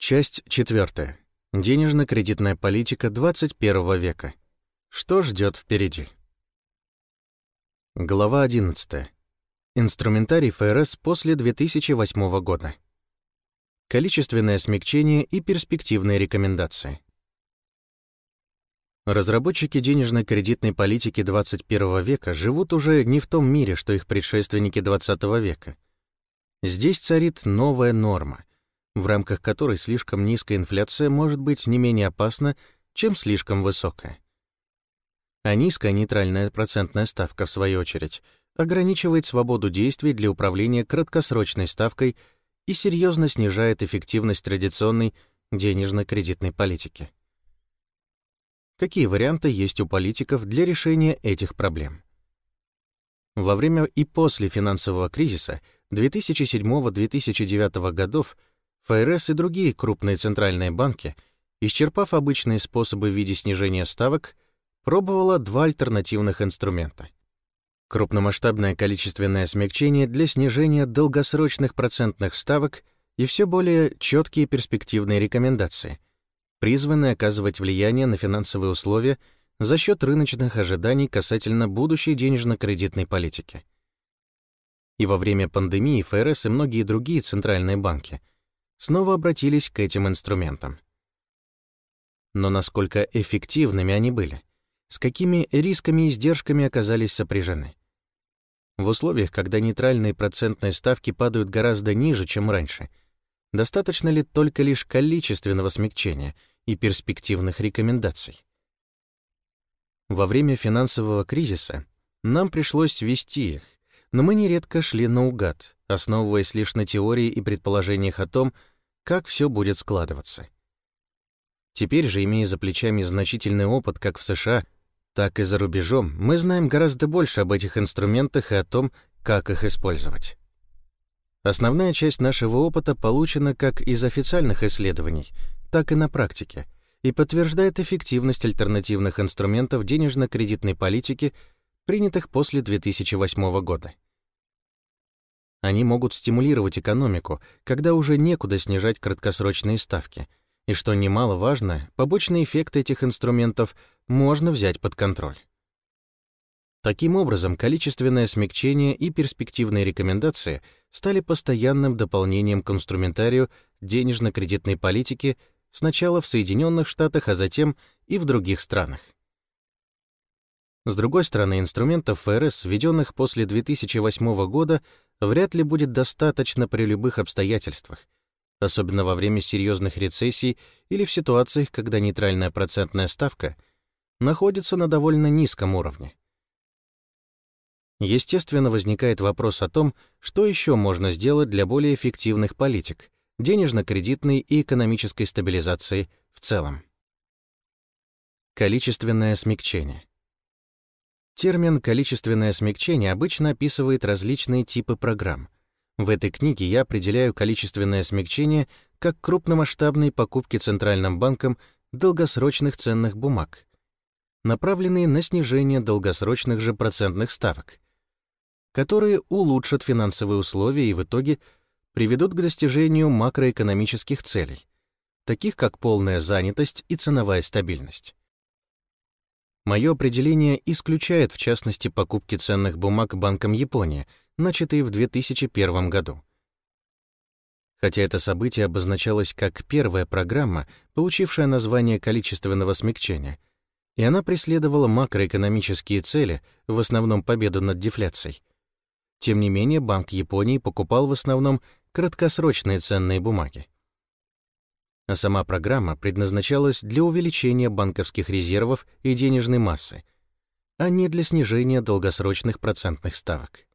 Часть четвертая. Денежно-кредитная политика 21 века. Что ждет впереди? Глава 11. Инструментарий ФРС после 2008 года. Количественное смягчение и перспективные рекомендации. Разработчики денежно-кредитной политики 21 века живут уже не в том мире, что их предшественники 20 века. Здесь царит новая норма, в рамках которой слишком низкая инфляция может быть не менее опасна, чем слишком высокая. А низкая нейтральная процентная ставка, в свою очередь, ограничивает свободу действий для управления краткосрочной ставкой и серьезно снижает эффективность традиционной денежно-кредитной политики. Какие варианты есть у политиков для решения этих проблем? Во время и после финансового кризиса 2007-2009 годов ФРС и другие крупные центральные банки, исчерпав обычные способы в виде снижения ставок, пробовала два альтернативных инструмента. Крупномасштабное количественное смягчение для снижения долгосрочных процентных ставок и все более четкие перспективные рекомендации, призванные оказывать влияние на финансовые условия за счет рыночных ожиданий касательно будущей денежно-кредитной политики. И во время пандемии ФРС и многие другие центральные банки — снова обратились к этим инструментам. Но насколько эффективными они были? С какими рисками и издержками оказались сопряжены? В условиях, когда нейтральные процентные ставки падают гораздо ниже, чем раньше, достаточно ли только лишь количественного смягчения и перспективных рекомендаций? Во время финансового кризиса нам пришлось ввести их, но мы нередко шли наугад, основываясь лишь на теории и предположениях о том, как все будет складываться. Теперь же, имея за плечами значительный опыт как в США, так и за рубежом, мы знаем гораздо больше об этих инструментах и о том, как их использовать. Основная часть нашего опыта получена как из официальных исследований, так и на практике и подтверждает эффективность альтернативных инструментов денежно-кредитной политики принятых после 2008 года. Они могут стимулировать экономику, когда уже некуда снижать краткосрочные ставки, и, что немаловажно, побочные эффекты этих инструментов можно взять под контроль. Таким образом, количественное смягчение и перспективные рекомендации стали постоянным дополнением к инструментарию денежно-кредитной политики сначала в Соединенных Штатах, а затем и в других странах. С другой стороны, инструментов ФРС, введенных после 2008 года, вряд ли будет достаточно при любых обстоятельствах, особенно во время серьезных рецессий или в ситуациях, когда нейтральная процентная ставка находится на довольно низком уровне. Естественно, возникает вопрос о том, что еще можно сделать для более эффективных политик, денежно-кредитной и экономической стабилизации в целом. Количественное смягчение. Термин «количественное смягчение» обычно описывает различные типы программ. В этой книге я определяю количественное смягчение как крупномасштабные покупки Центральным банком долгосрочных ценных бумаг, направленные на снижение долгосрочных же процентных ставок, которые улучшат финансовые условия и в итоге приведут к достижению макроэкономических целей, таких как полная занятость и ценовая стабильность. Мое определение исключает, в частности, покупки ценных бумаг Банком Японии, начатые в 2001 году. Хотя это событие обозначалось как первая программа, получившая название количественного смягчения, и она преследовала макроэкономические цели, в основном победу над дефляцией. Тем не менее, Банк Японии покупал в основном краткосрочные ценные бумаги а сама программа предназначалась для увеличения банковских резервов и денежной массы, а не для снижения долгосрочных процентных ставок.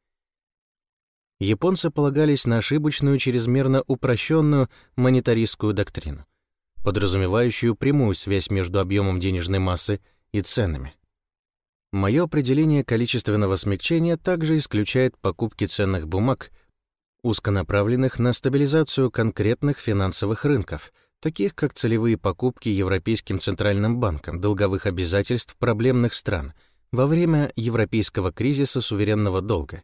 Японцы полагались на ошибочную чрезмерно упрощенную монетаристскую доктрину, подразумевающую прямую связь между объемом денежной массы и ценами. Мое определение количественного смягчения также исключает покупки ценных бумаг, узконаправленных на стабилизацию конкретных финансовых рынков — таких как целевые покупки Европейским Центральным банком долговых обязательств проблемных стран во время европейского кризиса суверенного долга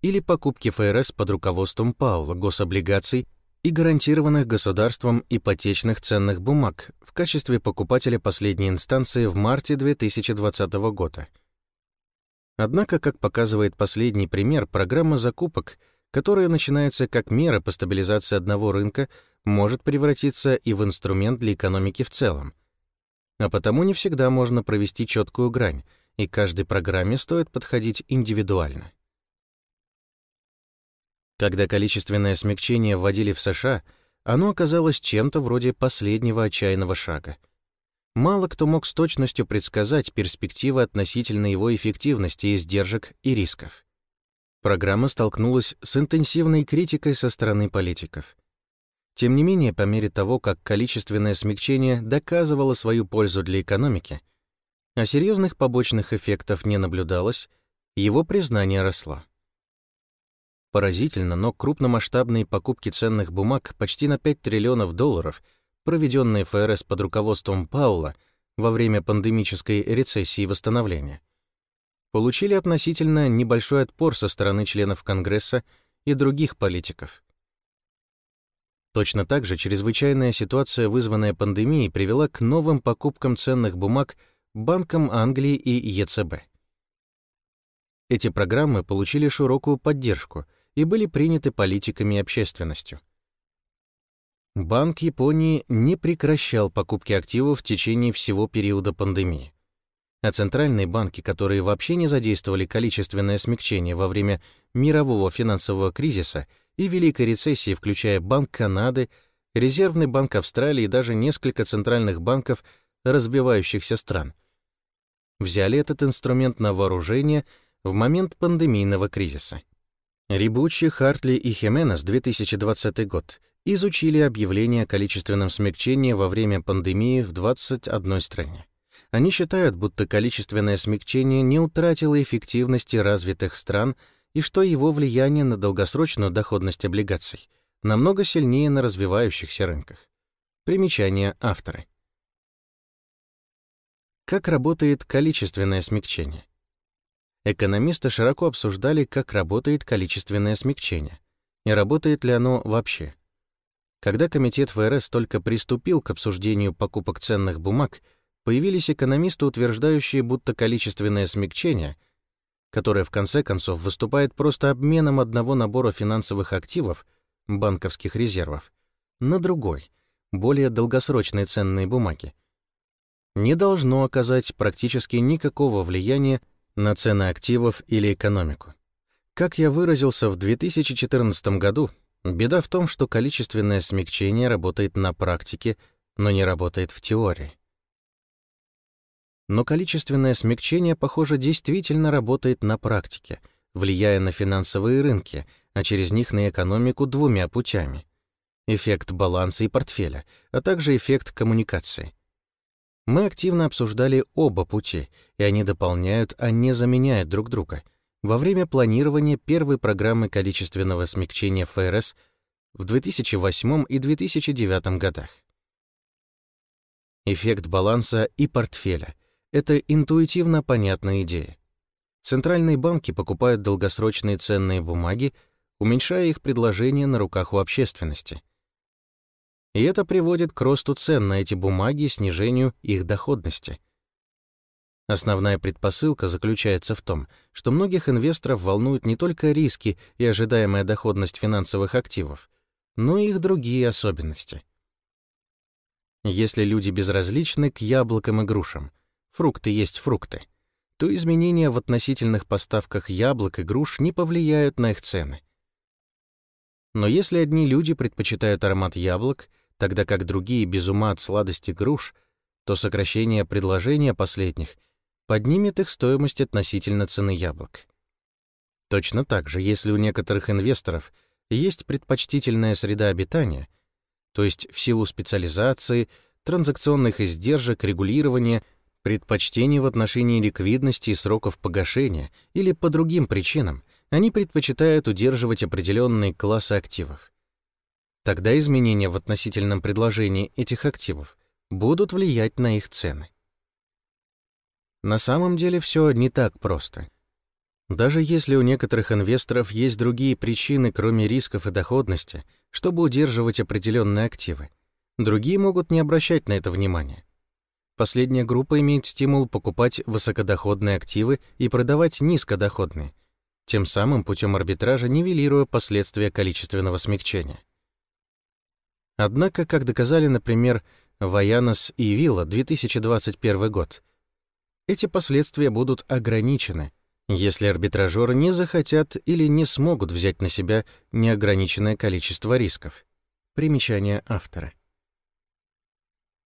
или покупки ФРС под руководством Паула гособлигаций и гарантированных государством ипотечных ценных бумаг в качестве покупателя последней инстанции в марте 2020 года. Однако, как показывает последний пример, программа закупок, которая начинается как мера по стабилизации одного рынка, может превратиться и в инструмент для экономики в целом. А потому не всегда можно провести четкую грань, и каждой программе стоит подходить индивидуально. Когда количественное смягчение вводили в США, оно оказалось чем-то вроде последнего отчаянного шага. Мало кто мог с точностью предсказать перспективы относительно его эффективности, издержек и рисков. Программа столкнулась с интенсивной критикой со стороны политиков. Тем не менее, по мере того, как количественное смягчение доказывало свою пользу для экономики, а серьезных побочных эффектов не наблюдалось, его признание росло. Поразительно, но крупномасштабные покупки ценных бумаг почти на 5 триллионов долларов, проведенные ФРС под руководством Паула во время пандемической рецессии и восстановления, получили относительно небольшой отпор со стороны членов Конгресса и других политиков. Точно так же чрезвычайная ситуация, вызванная пандемией, привела к новым покупкам ценных бумаг Банком Англии и ЕЦБ. Эти программы получили широкую поддержку — и были приняты политиками и общественностью. Банк Японии не прекращал покупки активов в течение всего периода пандемии. А центральные банки, которые вообще не задействовали количественное смягчение во время мирового финансового кризиса и Великой рецессии, включая Банк Канады, Резервный банк Австралии и даже несколько центральных банков развивающихся стран, взяли этот инструмент на вооружение в момент пандемийного кризиса. Рибучи, Хартли и Хименес 2020 год изучили объявление о количественном смягчении во время пандемии в 21 стране. Они считают, будто количественное смягчение не утратило эффективности развитых стран и что его влияние на долгосрочную доходность облигаций намного сильнее на развивающихся рынках. Примечание автора. Как работает количественное смягчение? экономисты широко обсуждали, как работает количественное смягчение и работает ли оно вообще. Когда комитет ФРС только приступил к обсуждению покупок ценных бумаг, появились экономисты, утверждающие, будто количественное смягчение, которое в конце концов выступает просто обменом одного набора финансовых активов, банковских резервов, на другой, более долгосрочные ценные бумаги, не должно оказать практически никакого влияния на цены активов или экономику. Как я выразился в 2014 году, беда в том, что количественное смягчение работает на практике, но не работает в теории. Но количественное смягчение, похоже, действительно работает на практике, влияя на финансовые рынки, а через них на экономику двумя путями. Эффект баланса и портфеля, а также эффект коммуникации — мы активно обсуждали оба пути, и они дополняют, а не заменяют друг друга. Во время планирования первой программы количественного смягчения ФРС в 2008 и 2009 годах. Эффект баланса и портфеля — это интуитивно понятная идея. Центральные банки покупают долгосрочные ценные бумаги, уменьшая их предложение на руках у общественности — и это приводит к росту цен на эти бумаги и снижению их доходности. Основная предпосылка заключается в том, что многих инвесторов волнуют не только риски и ожидаемая доходность финансовых активов, но и их другие особенности. Если люди безразличны к яблокам и грушам, фрукты есть фрукты, то изменения в относительных поставках яблок и груш не повлияют на их цены. Но если одни люди предпочитают аромат яблок, тогда как другие без ума от сладости груш, то сокращение предложения последних поднимет их стоимость относительно цены яблок. Точно так же, если у некоторых инвесторов есть предпочтительная среда обитания, то есть в силу специализации, транзакционных издержек, регулирования, предпочтений в отношении ликвидности и сроков погашения или по другим причинам, они предпочитают удерживать определенные классы активов тогда изменения в относительном предложении этих активов будут влиять на их цены. На самом деле все не так просто. Даже если у некоторых инвесторов есть другие причины, кроме рисков и доходности, чтобы удерживать определенные активы, другие могут не обращать на это внимания. Последняя группа имеет стимул покупать высокодоходные активы и продавать низкодоходные, тем самым путем арбитража нивелируя последствия количественного смягчения. Однако, как доказали, например, Ваянос и Вилла 2021 год, эти последствия будут ограничены, если арбитражеры не захотят или не смогут взять на себя неограниченное количество рисков. Примечание автора.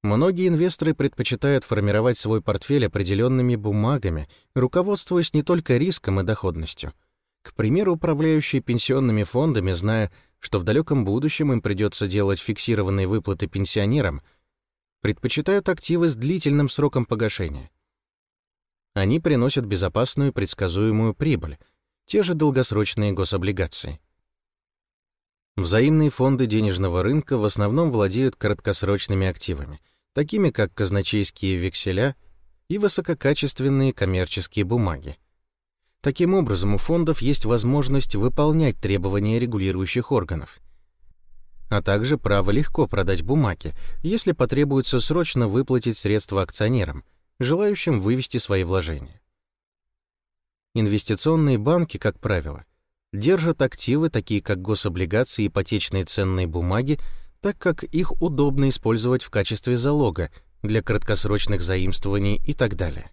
Многие инвесторы предпочитают формировать свой портфель определенными бумагами, руководствуясь не только риском и доходностью. К примеру, управляющие пенсионными фондами, зная, что в далеком будущем им придется делать фиксированные выплаты пенсионерам, предпочитают активы с длительным сроком погашения. Они приносят безопасную предсказуемую прибыль, те же долгосрочные гособлигации. Взаимные фонды денежного рынка в основном владеют краткосрочными активами — такими как казначейские векселя и высококачественные коммерческие бумаги. Таким образом, у фондов есть возможность выполнять требования регулирующих органов, а также право легко продать бумаги, если потребуется срочно выплатить средства акционерам, желающим вывести свои вложения. Инвестиционные банки, как правило, держат активы, такие как гособлигации и ипотечные ценные бумаги, так как их удобно использовать в качестве залога для краткосрочных заимствований и так далее.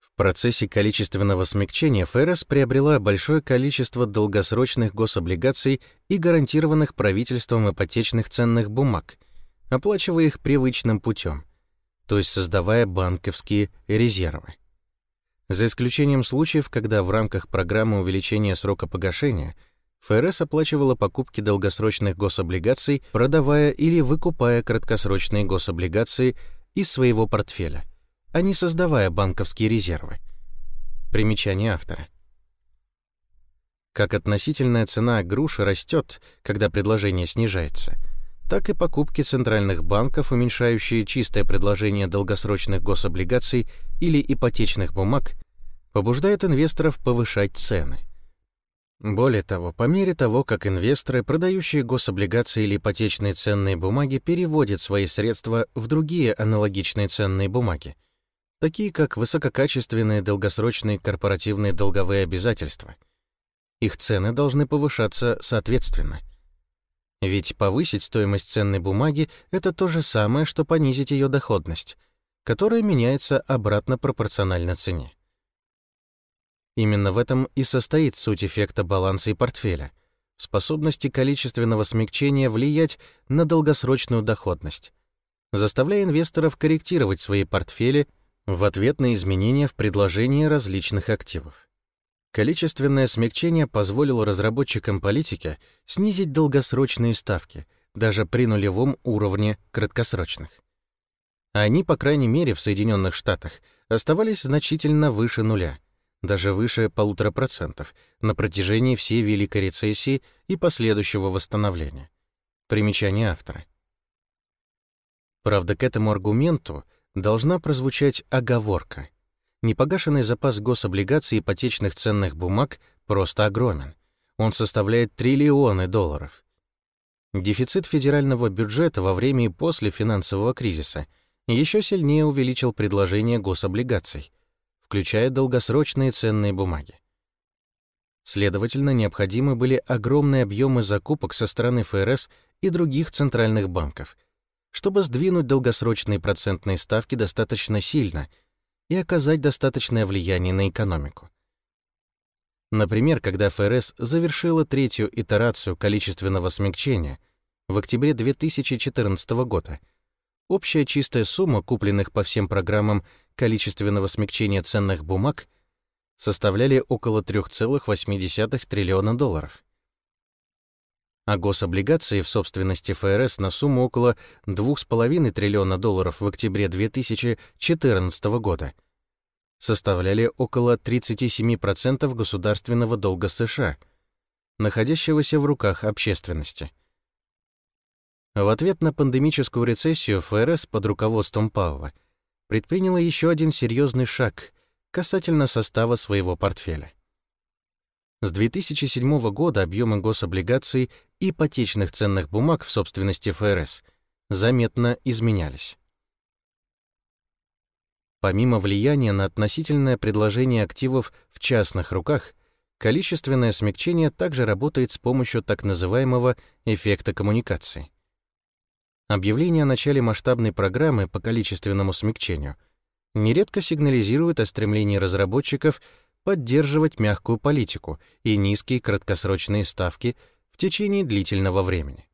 В процессе количественного смягчения ФРС приобрела большое количество долгосрочных гособлигаций и гарантированных правительством ипотечных ценных бумаг, оплачивая их привычным путем, то есть создавая банковские резервы. За исключением случаев, когда в рамках программы увеличения срока погашения – ФРС оплачивала покупки долгосрочных гособлигаций, продавая или выкупая краткосрочные гособлигации из своего портфеля, а не создавая банковские резервы. Примечание автора. Как относительная цена груши растет, когда предложение снижается, так и покупки центральных банков, уменьшающие чистое предложение долгосрочных гособлигаций или ипотечных бумаг, побуждают инвесторов повышать цены. Более того, по мере того, как инвесторы, продающие гособлигации или ипотечные ценные бумаги, переводят свои средства в другие аналогичные ценные бумаги, такие как высококачественные долгосрочные корпоративные долговые обязательства, их цены должны повышаться соответственно. Ведь повысить стоимость ценной бумаги — это то же самое, что понизить ее доходность, которая меняется обратно пропорционально цене. Именно в этом и состоит суть эффекта баланса и портфеля, способности количественного смягчения влиять на долгосрочную доходность, заставляя инвесторов корректировать свои портфели в ответ на изменения в предложении различных активов. Количественное смягчение позволило разработчикам политики снизить долгосрочные ставки, даже при нулевом уровне краткосрочных. Они, по крайней мере, в Соединенных Штатах оставались значительно выше нуля — даже выше полутора процентов, на протяжении всей Великой рецессии и последующего восстановления. Примечание автора. Правда, к этому аргументу должна прозвучать оговорка. Непогашенный запас гособлигаций и ипотечных ценных бумаг просто огромен. Он составляет триллионы долларов. Дефицит федерального бюджета во время и после финансового кризиса еще сильнее увеличил предложение гособлигаций, включая долгосрочные ценные бумаги. Следовательно, необходимы были огромные объемы закупок со стороны ФРС и других центральных банков, чтобы сдвинуть долгосрочные процентные ставки достаточно сильно и оказать достаточное влияние на экономику. Например, когда ФРС завершила третью итерацию количественного смягчения в октябре 2014 года, общая чистая сумма купленных по всем программам количественного смягчения ценных бумаг составляли около 3,8 триллиона долларов. А гособлигации в собственности ФРС на сумму около 2,5 триллиона долларов в октябре 2014 года составляли около 37% государственного долга США, находящегося в руках общественности. В ответ на пандемическую рецессию ФРС под руководством Пауэлла предприняла еще один серьезный шаг касательно состава своего портфеля. С 2007 года объемы гособлигаций и ипотечных ценных бумаг в собственности ФРС заметно изменялись. Помимо влияния на относительное предложение активов в частных руках, количественное смягчение также работает с помощью так называемого эффекта коммуникации. Объявление о начале масштабной программы по количественному смягчению нередко сигнализирует о стремлении разработчиков поддерживать мягкую политику и низкие краткосрочные ставки в течение длительного времени.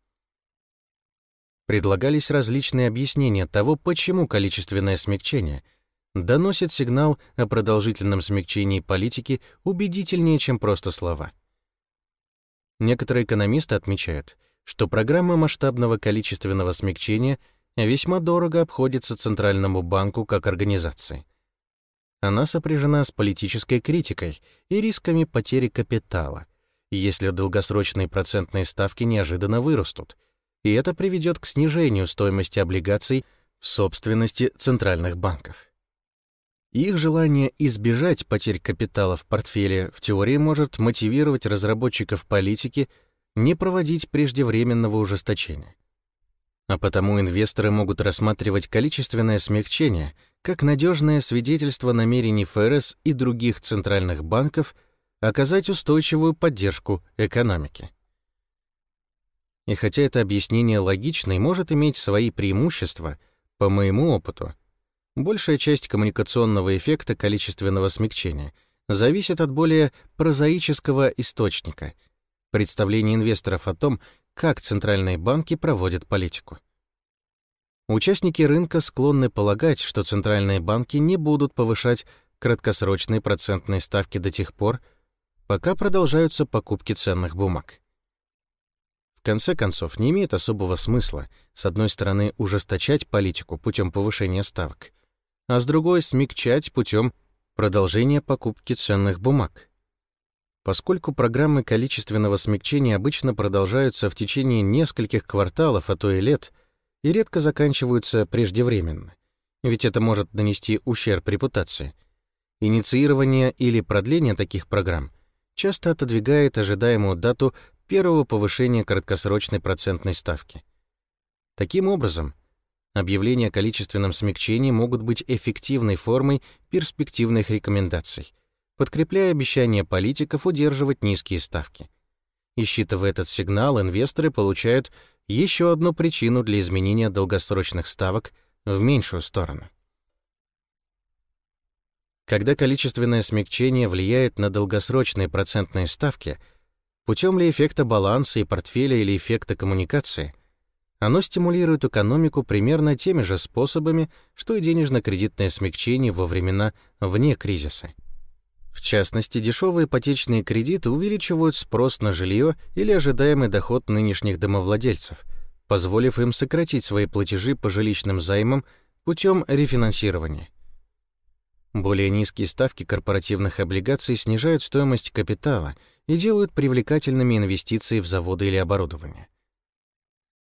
Предлагались различные объяснения того, почему количественное смягчение доносит сигнал о продолжительном смягчении политики убедительнее, чем просто слова. Некоторые экономисты отмечают, что программа масштабного количественного смягчения весьма дорого обходится Центральному банку как организации. Она сопряжена с политической критикой и рисками потери капитала, если долгосрочные процентные ставки неожиданно вырастут, и это приведет к снижению стоимости облигаций в собственности центральных банков. Их желание избежать потерь капитала в портфеле в теории может мотивировать разработчиков политики не проводить преждевременного ужесточения. А потому инвесторы могут рассматривать количественное смягчение как надежное свидетельство намерений ФРС и других центральных банков оказать устойчивую поддержку экономике. И хотя это объяснение логично и может иметь свои преимущества, по моему опыту, большая часть коммуникационного эффекта количественного смягчения зависит от более прозаического источника — представления инвесторов о том, как центральные банки проводят политику. Участники рынка склонны полагать, что центральные банки не будут повышать краткосрочные процентные ставки до тех пор, пока продолжаются покупки ценных бумаг. В конце концов, не имеет особого смысла, с одной стороны, ужесточать политику путем повышения ставок, а с другой — смягчать путем продолжения покупки ценных бумаг. Поскольку программы количественного смягчения обычно продолжаются в течение нескольких кварталов, а то и лет — и редко заканчиваются преждевременно, ведь это может нанести ущерб репутации. Инициирование или продление таких программ часто отодвигает ожидаемую дату первого повышения краткосрочной процентной ставки. Таким образом, объявления о количественном смягчении могут быть эффективной формой перспективных рекомендаций, подкрепляя обещания политиков удерживать низкие ставки. И считывая этот сигнал, инвесторы получают еще одну причину для изменения долгосрочных ставок в меньшую сторону. Когда количественное смягчение влияет на долгосрочные процентные ставки, путем ли эффекта баланса и портфеля или эффекта коммуникации, оно стимулирует экономику примерно теми же способами, что и денежно-кредитное смягчение во времена вне кризиса. В частности, дешевые ипотечные кредиты увеличивают спрос на жилье или ожидаемый доход нынешних домовладельцев, позволив им сократить свои платежи по жилищным займам путем рефинансирования. Более низкие ставки корпоративных облигаций снижают стоимость капитала и делают привлекательными инвестиции в заводы или оборудование.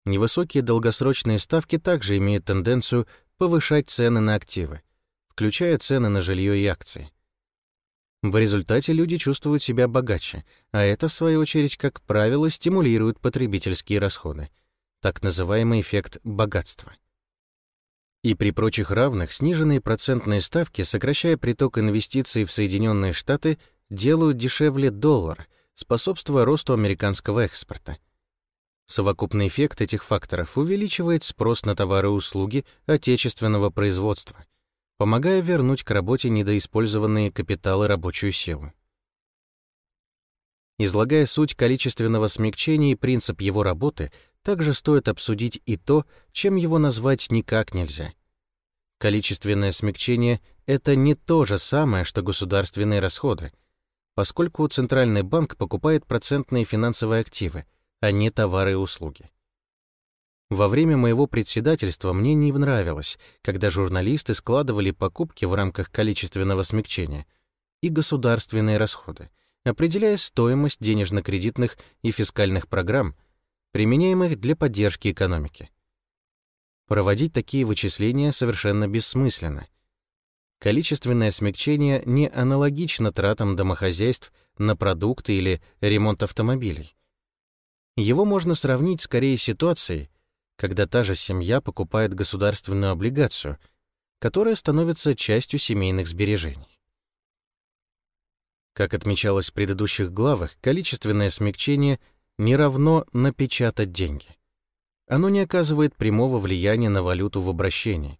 Невысокие долгосрочные ставки также имеют тенденцию повышать цены на активы, включая цены на жилье и акции. В результате люди чувствуют себя богаче, а это, в свою очередь, как правило, стимулирует потребительские расходы, так называемый эффект богатства. И при прочих равных сниженные процентные ставки, сокращая приток инвестиций в Соединенные Штаты, делают дешевле доллар, способствуя росту американского экспорта. Совокупный эффект этих факторов увеличивает спрос на товары и услуги отечественного производства — помогая вернуть к работе недоиспользованные капиталы рабочую силу. Излагая суть количественного смягчения и принцип его работы, также стоит обсудить и то, чем его назвать никак нельзя. Количественное смягчение — это не то же самое, что государственные расходы, поскольку Центральный банк покупает процентные финансовые активы, а не товары и услуги. Во время моего председательства мне не нравилось, когда журналисты складывали покупки в рамках количественного смягчения и государственные расходы, определяя стоимость денежно-кредитных и фискальных программ, применяемых для поддержки экономики. Проводить такие вычисления совершенно бессмысленно. количественное смягчение не аналогично тратам домохозяйств на продукты или ремонт автомобилей. Его можно сравнить скорее с ситуацией, когда та же семья покупает государственную облигацию, которая становится частью семейных сбережений. Как отмечалось в предыдущих главах, количественное смягчение не равно напечатать деньги. Оно не оказывает прямого влияния на валюту в обращении.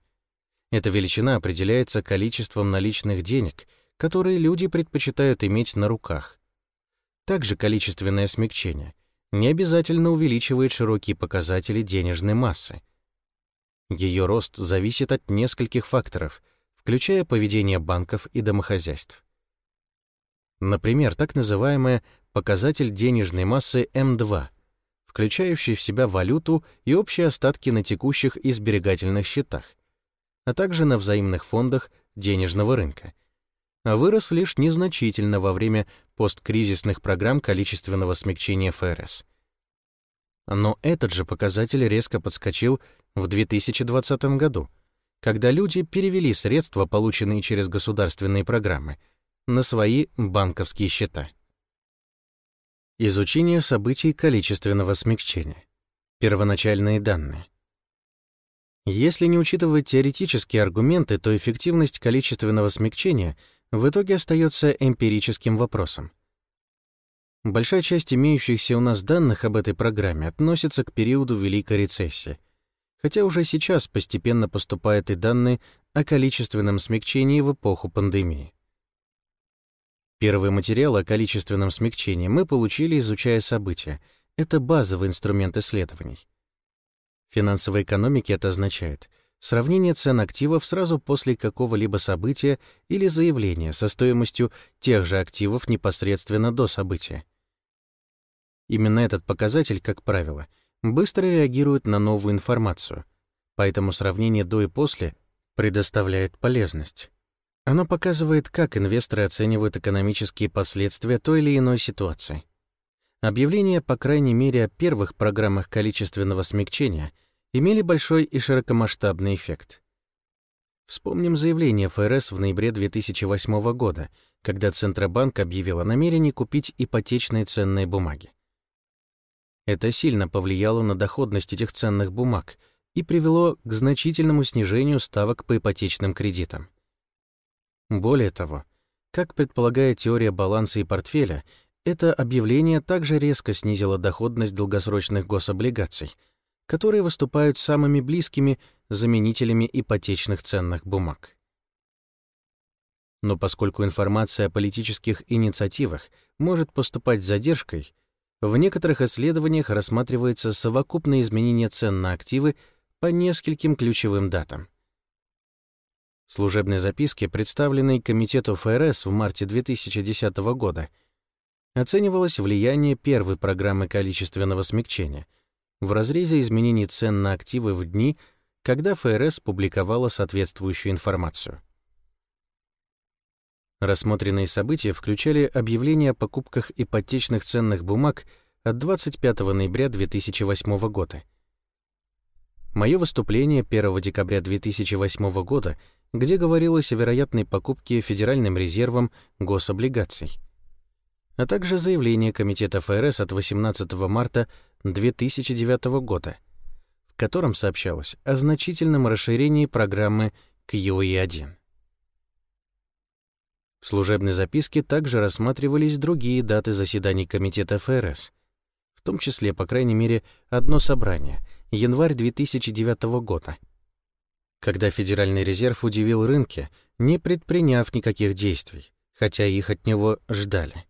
Эта величина определяется количеством наличных денег, которые люди предпочитают иметь на руках. Также количественное смягчение не обязательно увеличивает широкие показатели денежной массы. Ее рост зависит от нескольких факторов, включая поведение банков и домохозяйств. Например, так называемый показатель денежной массы М2, включающий в себя валюту и общие остатки на текущих и сберегательных счетах, а также на взаимных фондах денежного рынка, вырос лишь незначительно во время посткризисных программ количественного смягчения ФРС. Но этот же показатель резко подскочил в 2020 году, когда люди перевели средства, полученные через государственные программы, на свои банковские счета. Изучение событий количественного смягчения. Первоначальные данные. Если не учитывать теоретические аргументы, то эффективность количественного смягчения в итоге остается эмпирическим вопросом. Большая часть имеющихся у нас данных об этой программе относится к периоду Великой рецессии, хотя уже сейчас постепенно поступают и данные о количественном смягчении в эпоху пандемии. Первый материал о количественном смягчении мы получили, изучая события. Это базовый инструмент исследований. В финансовой экономике это означает сравнение цен активов сразу после какого-либо события или заявления со стоимостью тех же активов непосредственно до события. Именно этот показатель, как правило, быстро реагирует на новую информацию, поэтому сравнение до и после предоставляет полезность. Оно показывает, как инвесторы оценивают экономические последствия той или иной ситуации. Объявления, по крайней мере, о первых программах количественного смягчения имели большой и широкомасштабный эффект. Вспомним заявление ФРС в ноябре 2008 года, когда Центробанк объявил о намерении купить ипотечные ценные бумаги. Это сильно повлияло на доходность этих ценных бумаг и привело к значительному снижению ставок по ипотечным кредитам. Более того, как предполагает теория баланса и портфеля, это объявление также резко снизило доходность долгосрочных гособлигаций, которые выступают самыми близкими заменителями ипотечных ценных бумаг. Но поскольку информация о политических инициативах может поступать с задержкой, в некоторых исследованиях рассматривается совокупное изменение цен на активы по нескольким ключевым датам — в служебной записке, представленной Комитету ФРС в марте 2010 года, оценивалось влияние первой программы количественного смягчения в разрезе изменений цен на активы в дни, когда ФРС публиковала соответствующую информацию. Рассмотренные события включали объявление о покупках ипотечных ценных бумаг от 25 ноября 2008 года. Мое выступление 1 декабря 2008 года — где говорилось о вероятной покупке Федеральным резервом гособлигаций, а также заявление Комитета ФРС от 18 марта 2009 года, в котором сообщалось о значительном расширении программы QE1. В служебной записке также рассматривались другие даты заседаний Комитета ФРС, в том числе, по крайней мере, одно собрание, январь 2009 года — когда Федеральный резерв удивил рынки, не предприняв никаких действий, хотя их от него ждали.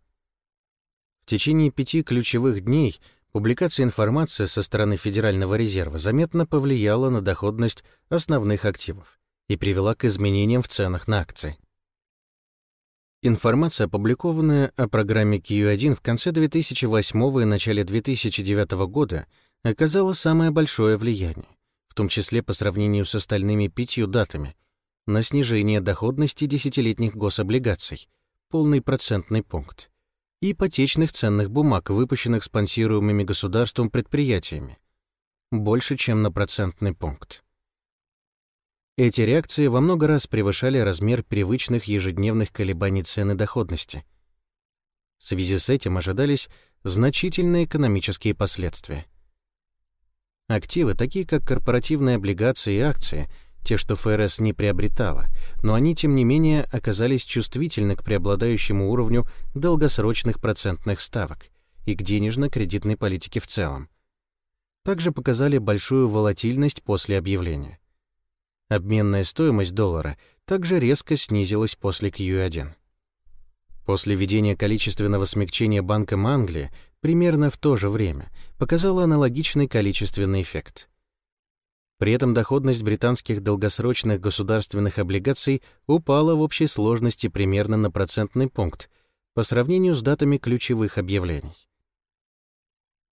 В течение пяти ключевых дней публикация информации со стороны Федерального резерва заметно повлияла на доходность основных активов и привела к изменениям в ценах на акции. Информация, опубликованная о программе Q1 в конце 2008 и начале 2009 года, оказала самое большое влияние в том числе по сравнению с остальными пятью датами, на снижение доходности десятилетних гособлигаций, полный процентный пункт, и ипотечных ценных бумаг, выпущенных спонсируемыми государством предприятиями, больше, чем на процентный пункт. Эти реакции во много раз превышали размер привычных ежедневных колебаний цены доходности. В связи с этим ожидались значительные экономические последствия. Активы, такие как корпоративные облигации и акции, те, что ФРС не приобретала, но они, тем не менее, оказались чувствительны к преобладающему уровню долгосрочных процентных ставок и к денежно-кредитной политике в целом. Также показали большую волатильность после объявления. Обменная стоимость доллара также резко снизилась после Q1. После введения количественного смягчения Банком Англии примерно в то же время показала аналогичный количественный эффект. При этом доходность британских долгосрочных государственных облигаций упала в общей сложности примерно на процентный пункт по сравнению с датами ключевых объявлений.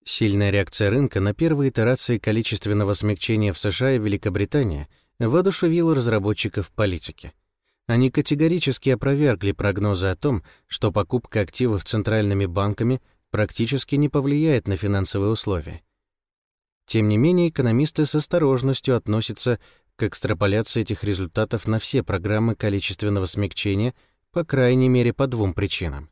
Сильная реакция рынка на первые итерации количественного смягчения в США и Великобритании — воодушевило разработчиков политики. Они категорически опровергли прогнозы о том, что покупка активов центральными банками практически не повлияет на финансовые условия. Тем не менее, экономисты с осторожностью относятся к экстраполяции этих результатов на все программы количественного смягчения, по крайней мере по двум причинам.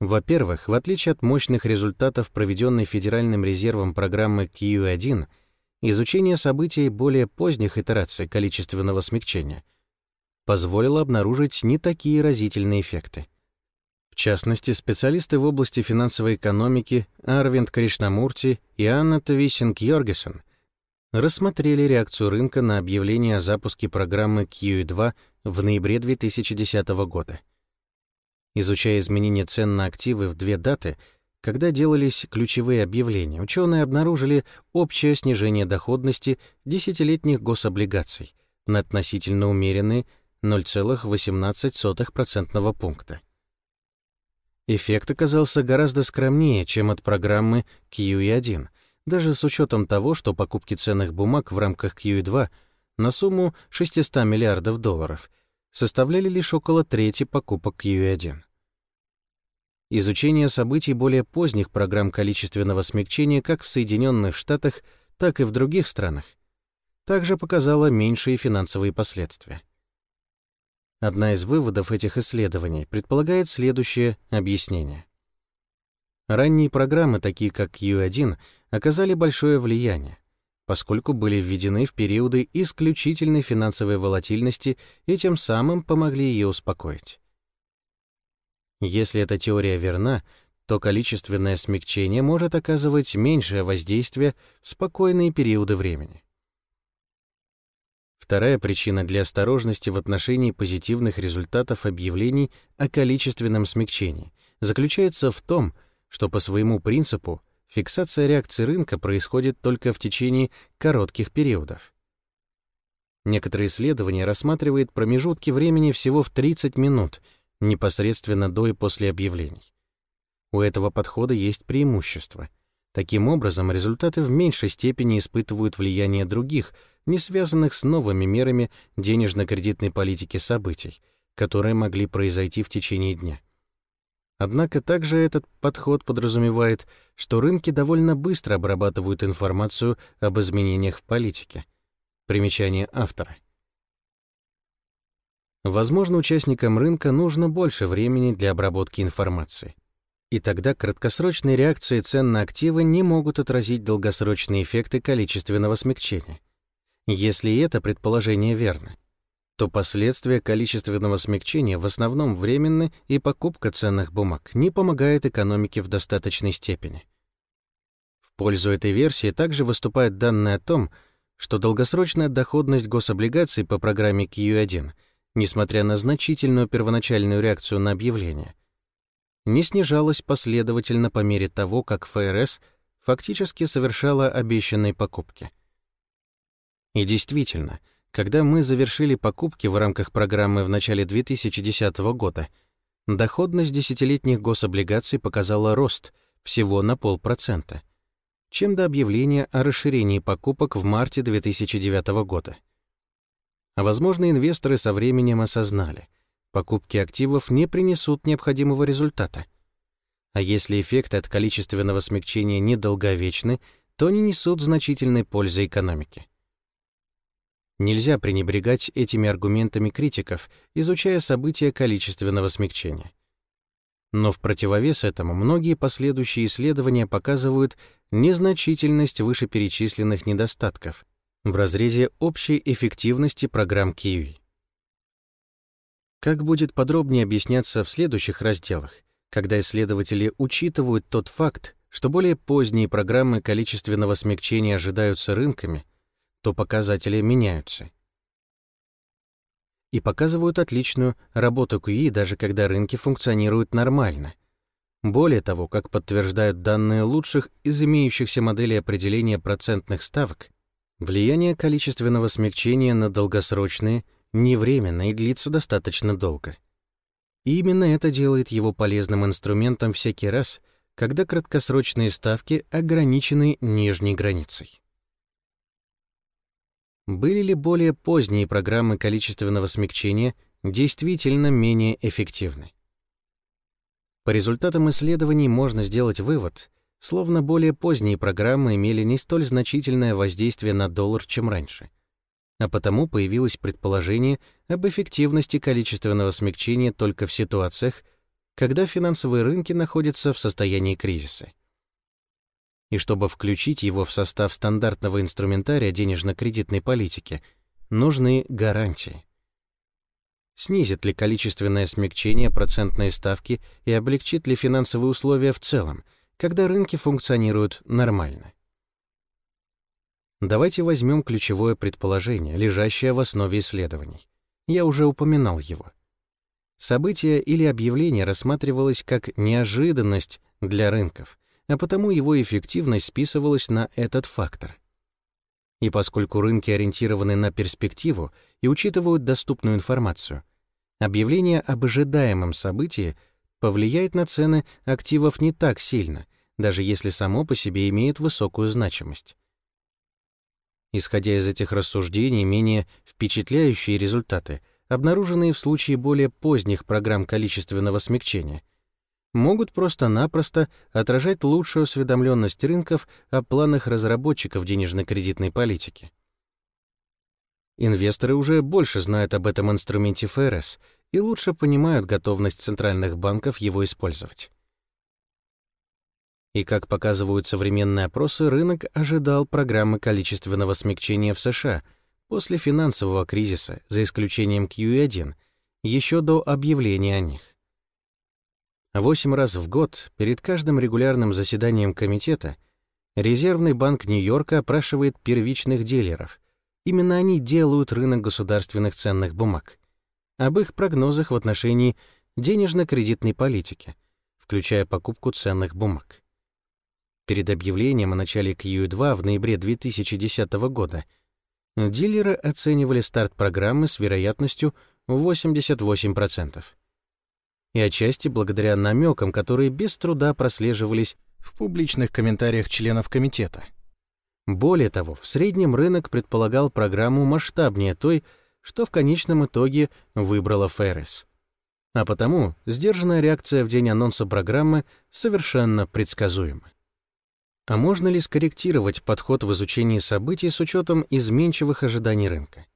Во-первых, в отличие от мощных результатов проведенной Федеральным резервом программы QE1, изучение событий более поздних итераций количественного смягчения позволило обнаружить не такие разительные эффекты. Частности, специалисты в области финансовой экономики Арвинд Кришнамурти и Анна Твиссинг Йоргесен рассмотрели реакцию рынка на объявление о запуске программы QE2 в ноябре 2010 года. Изучая изменения цен на активы в две даты — когда делались ключевые объявления, ученые обнаружили общее снижение доходности десятилетних гособлигаций на относительно умеренные 0,18% пункта. Эффект оказался гораздо скромнее, чем от программы QE1, даже с учетом того, что покупки ценных бумаг в рамках QE2 на сумму 600 миллиардов долларов составляли лишь около трети покупок QE1. Изучение событий более поздних программ количественного смягчения как в Соединенных Штатах, так и в других странах также показало меньшие финансовые последствия. Одна из выводов этих исследований предполагает следующее объяснение. Ранние программы, такие как Q1, оказали большое влияние, поскольку были введены в периоды исключительной финансовой волатильности и тем самым помогли ее успокоить. Если эта теория верна, то количественное смягчение может оказывать меньшее воздействие в спокойные периоды времени. Вторая причина для осторожности в отношении позитивных результатов объявлений о количественном смягчении заключается в том, что по своему принципу фиксация реакции рынка происходит только в течение коротких периодов. Некоторые исследования рассматривают промежутки времени всего в 30 минут — непосредственно до и после объявлений. У этого подхода есть преимущество. Таким образом, результаты в меньшей степени испытывают влияние других, не связанных с новыми мерами денежно-кредитной политики событий, которые могли произойти в течение дня. Однако также этот подход подразумевает, что рынки довольно быстро обрабатывают информацию об изменениях в политике. Примечание автора — Возможно, участникам рынка нужно больше времени для обработки информации. И тогда краткосрочные реакции цен на активы не могут отразить долгосрочные эффекты количественного смягчения. Если это предположение верно, то последствия количественного смягчения в основном временны, и покупка ценных бумаг не помогает экономике в достаточной степени. В пользу этой версии также выступают данные о том, что долгосрочная доходность гособлигаций по программе Q1 — несмотря на значительную первоначальную реакцию на объявление, не снижалась последовательно по мере того, как ФРС фактически совершала обещанные покупки. И действительно, когда мы завершили покупки в рамках программы в начале 2010 года, доходность десятилетних гособлигаций показала рост всего на полпроцента, чем до объявления о расширении покупок в марте 2009 года. А возможно, инвесторы со временем осознали, покупки активов не принесут необходимого результата. А если эффекты от количественного смягчения недолговечны, то они несут значительной пользы экономике. Нельзя пренебрегать этими аргументами критиков, изучая события количественного смягчения. Но в противовес этому многие последующие исследования показывают незначительность вышеперечисленных недостатков в разрезе общей эффективности программ QE. Как будет подробнее объясняться в следующих разделах, когда исследователи учитывают тот факт, что более поздние программы количественного смягчения ожидаются рынками, то показатели меняются. И показывают отличную работу QE, даже когда рынки функционируют нормально. Более того, как подтверждают данные лучших из имеющихся моделей определения процентных ставок, влияние количественного смягчения на долгосрочные не временно и длится достаточно долго. И именно это делает его полезным инструментом всякий раз, когда краткосрочные ставки ограничены нижней границей. Были ли более поздние программы количественного смягчения действительно менее эффективны? По результатам исследований можно сделать вывод, словно более поздние программы имели не столь значительное воздействие на доллар, чем раньше. А потому появилось предположение об эффективности количественного смягчения только в ситуациях, когда финансовые рынки находятся в состоянии кризиса и чтобы включить его в состав стандартного инструментария денежно-кредитной политики, нужны гарантии. Снизит ли количественное смягчение процентной ставки и облегчит ли финансовые условия в целом, когда рынки функционируют нормально? Давайте возьмем ключевое предположение, лежащее в основе исследований. Я уже упоминал его. Событие или объявление рассматривалось как неожиданность для рынков, а потому его эффективность списывалась на этот фактор. И поскольку рынки ориентированы на перспективу и учитывают доступную информацию, объявление об ожидаемом событии повлияет на цены активов не так сильно, даже если само по себе имеет высокую значимость. Исходя из этих рассуждений, менее впечатляющие результаты, обнаруженные в случае более поздних программ количественного смягчения, могут просто-напросто отражать лучшую осведомленность рынков о планах разработчиков денежно-кредитной политики. Инвесторы уже больше знают об этом инструменте ФРС и лучше понимают готовность центральных банков его использовать. И как показывают современные опросы, рынок ожидал программы количественного смягчения в США после финансового кризиса, за исключением QE1, еще до объявления о них. Восемь раз в год, перед каждым регулярным заседанием комитета, Резервный банк Нью-Йорка опрашивает первичных дилеров. Именно они делают рынок государственных ценных бумаг. Об их прогнозах в отношении денежно-кредитной политики, включая покупку ценных бумаг. Перед объявлением о начале Q2 в ноябре 2010 года дилеры оценивали старт программы с вероятностью 88% и отчасти благодаря намекам, которые без труда прослеживались в публичных комментариях членов комитета. Более того, в среднем рынок предполагал программу масштабнее той, что в конечном итоге выбрала ФРС. А потому сдержанная реакция в день анонса программы совершенно предсказуема. А можно ли скорректировать подход в изучении событий с учетом изменчивых ожиданий рынка?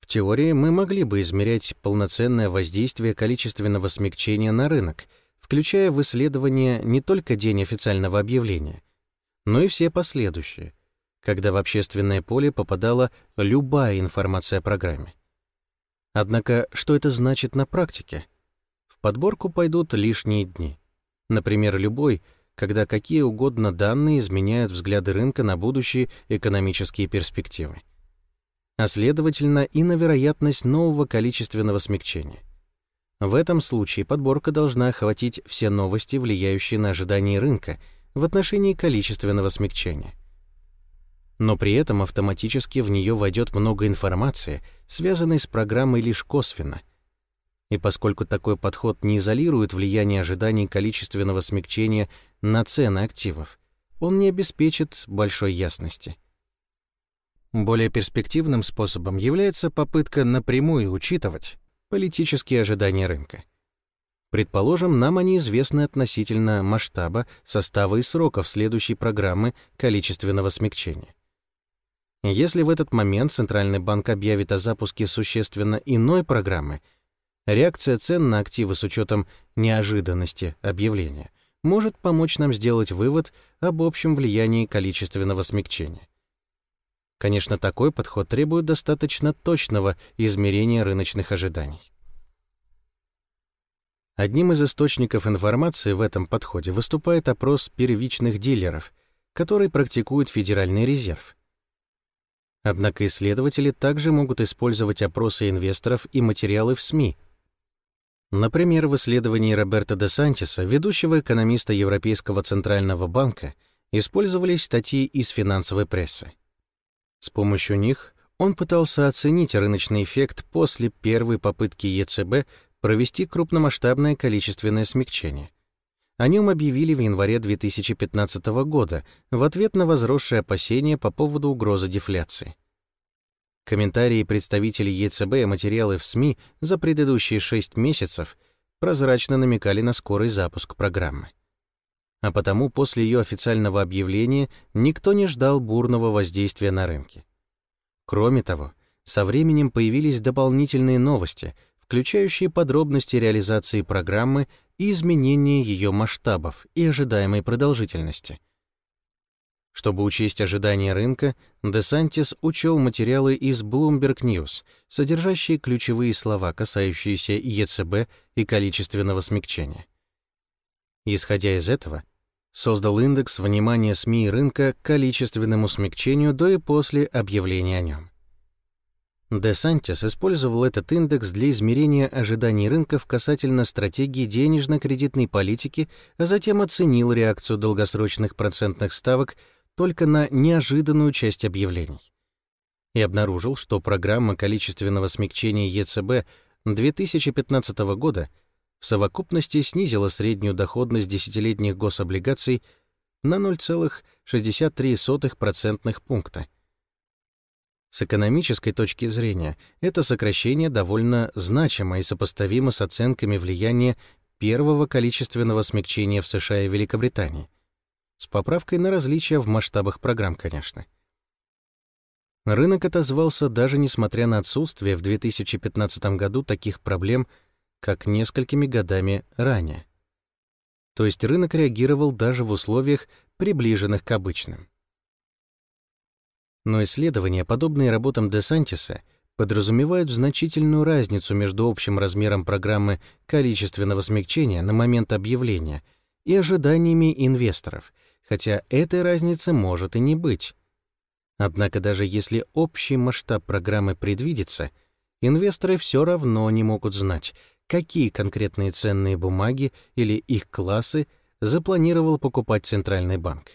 В теории мы могли бы измерять полноценное воздействие количественного смягчения на рынок, включая в исследование не только день официального объявления, но и все последующие, когда в общественное поле попадала любая информация о программе. Однако, что это значит на практике? В подборку пойдут лишние дни. Например, любой, когда какие угодно данные изменяют взгляды рынка на будущие экономические перспективы а следовательно и на вероятность нового количественного смягчения. В этом случае подборка должна охватить все новости, влияющие на ожидания рынка в отношении количественного смягчения. Но при этом автоматически в нее войдет много информации, связанной с программой лишь косвенно. И поскольку такой подход не изолирует влияние ожиданий количественного смягчения на цены активов, он не обеспечит большой ясности. Более перспективным способом является попытка напрямую учитывать политические ожидания рынка. Предположим, нам они известны относительно масштаба, состава и сроков следующей программы количественного смягчения. Если в этот момент Центральный банк объявит о запуске существенно иной программы, реакция цен на активы с учетом неожиданности объявления может помочь нам сделать вывод об общем влиянии количественного смягчения. Конечно, такой подход требует достаточно точного измерения рыночных ожиданий. Одним из источников информации в этом подходе выступает опрос первичных дилеров, который практикует Федеральный резерв. Однако исследователи также могут использовать опросы инвесторов и материалы в СМИ. Например, в исследовании Роберта де Сантиса, ведущего экономиста Европейского центрального банка, использовались статьи из финансовой прессы. С помощью них он пытался оценить рыночный эффект после первой попытки ЕЦБ провести крупномасштабное количественное смягчение. О нем объявили в январе 2015 года в ответ на возросшие опасения по поводу угрозы дефляции. Комментарии представителей ЕЦБ и материалы в СМИ за предыдущие шесть месяцев прозрачно намекали на скорый запуск программы. А потому после ее официального объявления никто не ждал бурного воздействия на рынки. Кроме того, со временем появились дополнительные новости, включающие подробности реализации программы и изменения ее масштабов и ожидаемой продолжительности. Чтобы учесть ожидания рынка, Десантис учел материалы из Bloomberg News, содержащие ключевые слова, касающиеся ЕЦБ и количественного смягчения. Исходя из этого, создал индекс внимания СМИ и рынка к количественному смягчению до и после объявления о нем. Десантис использовал этот индекс для измерения ожиданий рынков касательно стратегии денежно-кредитной политики, а затем оценил реакцию долгосрочных процентных ставок только на неожиданную часть объявлений. И обнаружил, что программа количественного смягчения ЕЦБ 2015 года в совокупности снизила среднюю доходность десятилетних гособлигаций на 0,63% пункта, с экономической точки зрения, это сокращение довольно значимо и сопоставимо с оценками влияния первого количественного смягчения в США и Великобритании, с поправкой на различия в масштабах программ, конечно. Рынок отозвался даже несмотря на отсутствие в 2015 году таких проблем, как несколькими годами ранее. То есть рынок реагировал даже в условиях, приближенных к обычным. Но исследования, подобные работам Десантиса, подразумевают значительную разницу между общим размером программы количественного смягчения на момент объявления и ожиданиями инвесторов, хотя этой разницы может и не быть. Однако даже если общий масштаб программы предвидится, инвесторы все равно не могут знать, какие конкретные ценные бумаги или их классы запланировал покупать Центральный банк.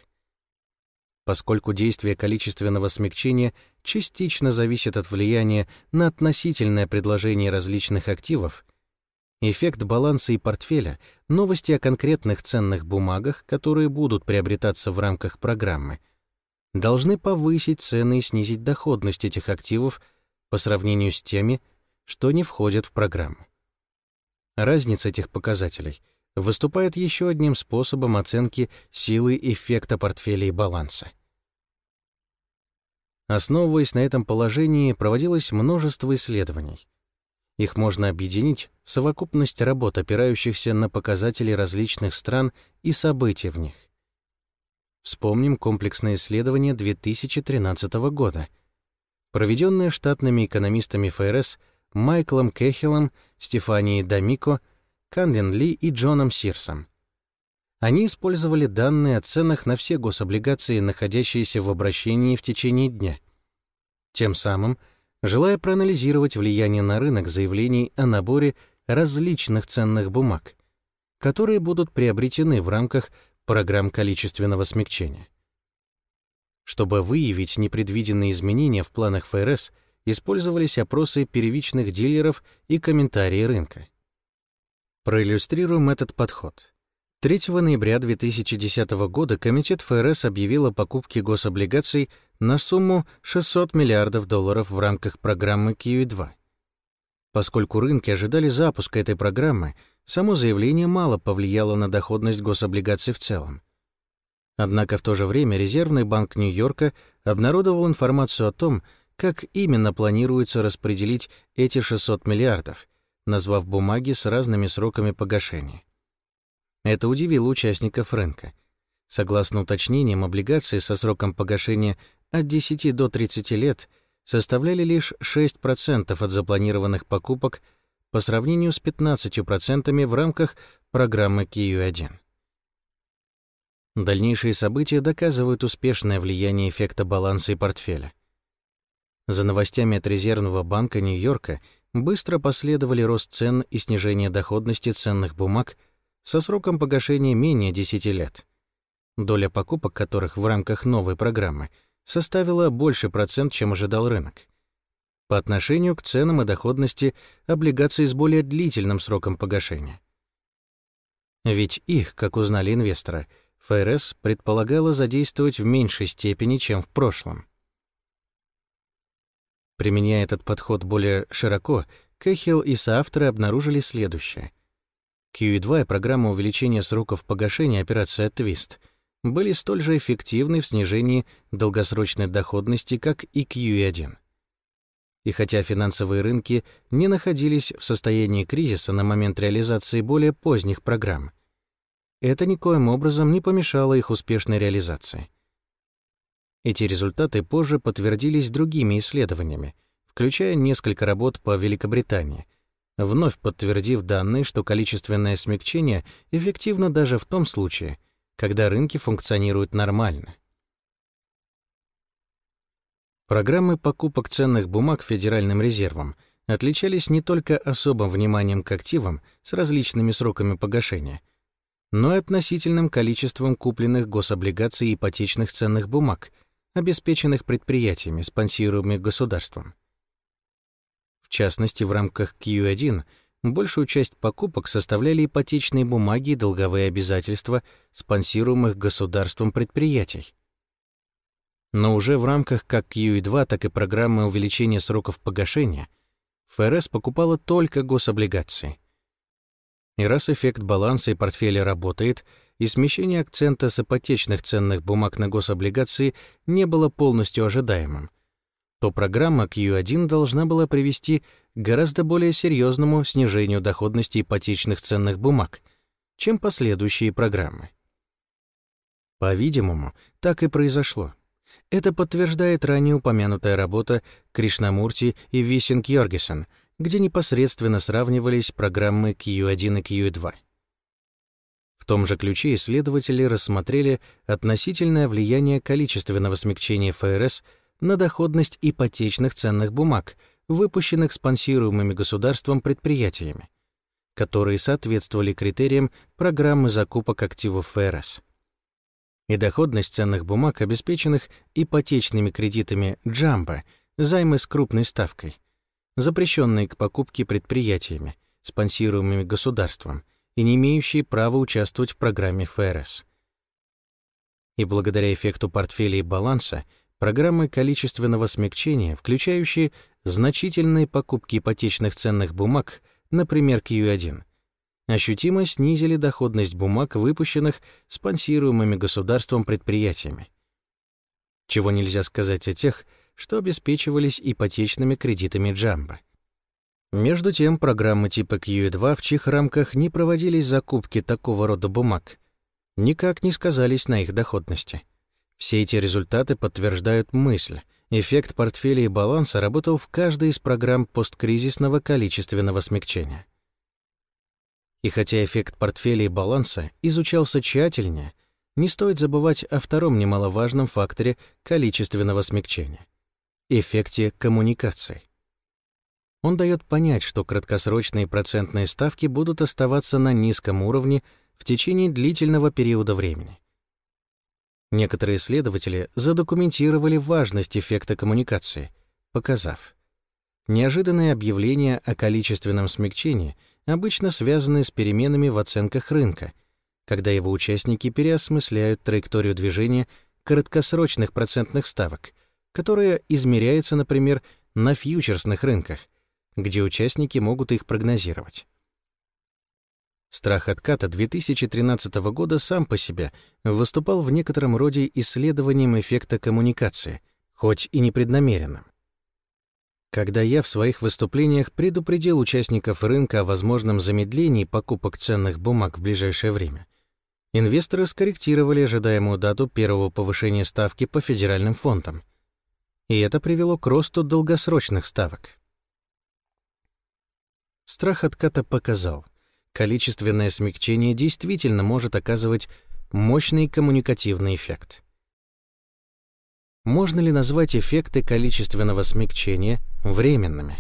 Поскольку действие количественного смягчения частично зависит от влияния на относительное предложение различных активов, эффект баланса и портфеля, новости о конкретных ценных бумагах, которые будут приобретаться в рамках программы, должны повысить цены и снизить доходность этих активов по сравнению с теми, что не входят в программу. Разница этих показателей выступает еще одним способом оценки силы эффекта портфеля и баланса. Основываясь на этом положении, проводилось множество исследований. Их можно объединить в совокупность работ, опирающихся на показатели различных стран и событий в них. Вспомним комплексное исследование 2013 года, проведенное штатными экономистами ФРС Майклом Кехелом, Стефанией Дамико Канлин Ли и Джоном Сирсом. Они использовали данные о ценах на все гособлигации, находящиеся в обращении в течение дня. Тем самым, желая проанализировать влияние на рынок заявлений о наборе различных ценных бумаг, которые будут приобретены в рамках программ количественного смягчения. Чтобы выявить непредвиденные изменения в планах ФРС, использовались опросы первичных дилеров и комментарии рынка. Проиллюстрируем этот подход. 3 ноября 2010 года Комитет ФРС объявил о покупке гособлигаций на сумму 600 миллиардов долларов в рамках программы QE2. Поскольку рынки ожидали запуска этой программы, само заявление мало повлияло на доходность гособлигаций в целом. Однако в то же время Резервный банк Нью-Йорка обнародовал информацию о том, как именно планируется распределить эти 600 миллиардов, назвав бумаги с разными сроками погашения. Это удивило участников рынка. Согласно уточнениям, облигации со сроком погашения от 10 до 30 лет составляли лишь 6% от запланированных покупок по сравнению с 15% в рамках программы QE1. Дальнейшие события доказывают успешное влияние эффекта баланса и портфеля. За новостями от Резервного банка Нью-Йорка быстро последовали рост цен и снижение доходности ценных бумаг со сроком погашения менее 10 лет, доля покупок которых в рамках новой программы составила больше процент, чем ожидал рынок. По отношению к ценам и доходности облигаций с более длительным сроком погашения. Ведь их, как узнали инвесторы, ФРС предполагала задействовать в меньшей степени, чем в прошлом. Применяя этот подход более широко, Кэхилл и соавторы обнаружили следующее. QE2 и программа увеличения сроков погашения операции Twist были столь же эффективны в снижении долгосрочной доходности, как и QE1. И хотя финансовые рынки не находились в состоянии кризиса на момент реализации более поздних программ, это никоим образом не помешало их успешной реализации. Эти результаты позже подтвердились другими исследованиями, включая несколько работ по Великобритании, вновь подтвердив данные, что количественное смягчение эффективно даже в том случае, когда рынки функционируют нормально. Программы покупок ценных бумаг Федеральным резервом отличались не только особым вниманием к активам с различными сроками погашения, но и относительным количеством купленных гособлигаций и ипотечных ценных бумаг, обеспеченных предприятиями, спонсируемыми государством. В частности, в рамках Q1 большую часть покупок составляли ипотечные бумаги и долговые обязательства спонсируемых государством предприятий. Но уже в рамках как QE2, так и программы увеличения сроков погашения ФРС покупала только гособлигации — и раз эффект баланса и портфеля работает, и смещение акцента с ипотечных ценных бумаг на гособлигации не было полностью ожидаемым, то программа Q1 должна была привести к гораздо более серьезному снижению доходности ипотечных ценных бумаг, чем последующие программы. По-видимому, так и произошло. Это подтверждает ранее упомянутая работа Кришнамурти и Висинг Йоргесен — где непосредственно сравнивались программы Q1 и Q2. В том же ключе исследователи рассмотрели относительное влияние количественного смягчения ФРС на доходность ипотечных ценных бумаг, выпущенных спонсируемыми государством предприятиями, которые соответствовали критериям программы закупок активов ФРС. И доходность ценных бумаг, обеспеченных ипотечными кредитами Джамбо, займы с крупной ставкой — запрещенные к покупке предприятиями, спонсируемыми государством и не имеющие права участвовать в программе ФРС. И благодаря эффекту портфеля и баланса, программы количественного смягчения, включающие значительные покупки ипотечных ценных бумаг, например, Q1, ощутимо снизили доходность бумаг, выпущенных спонсируемыми государством предприятиями. Чего нельзя сказать о тех, что обеспечивались ипотечными кредитами Джамбо. Между тем, программы типа QE2, в чьих рамках не проводились закупки такого рода бумаг, никак не сказались на их доходности. Все эти результаты подтверждают мысль, эффект портфеля и баланса работал в каждой из программ посткризисного количественного смягчения. И хотя эффект портфеля и баланса изучался тщательнее, не стоит забывать о втором немаловажном факторе количественного смягчения эффекте коммуникации. Он дает понять, что краткосрочные процентные ставки будут оставаться на низком уровне в течение длительного периода времени. Некоторые исследователи задокументировали важность эффекта коммуникации, показав, неожиданные объявления о количественном смягчении обычно связаны с переменами в оценках рынка, когда его участники переосмысляют траекторию движения краткосрочных процентных ставок которая измеряется, например, на фьючерсных рынках, где участники могут их прогнозировать. Страх отката 2013 года сам по себе выступал в некотором роде исследованием эффекта коммуникации, хоть и непреднамеренным. Когда я в своих выступлениях предупредил участников рынка о возможном замедлении покупок ценных бумаг в ближайшее время, инвесторы скорректировали ожидаемую дату первого повышения ставки по федеральным фондам. И это привело к росту долгосрочных ставок. Страх отката показал, количественное смягчение действительно может оказывать мощный коммуникативный эффект. Можно ли назвать эффекты количественного смягчения временными?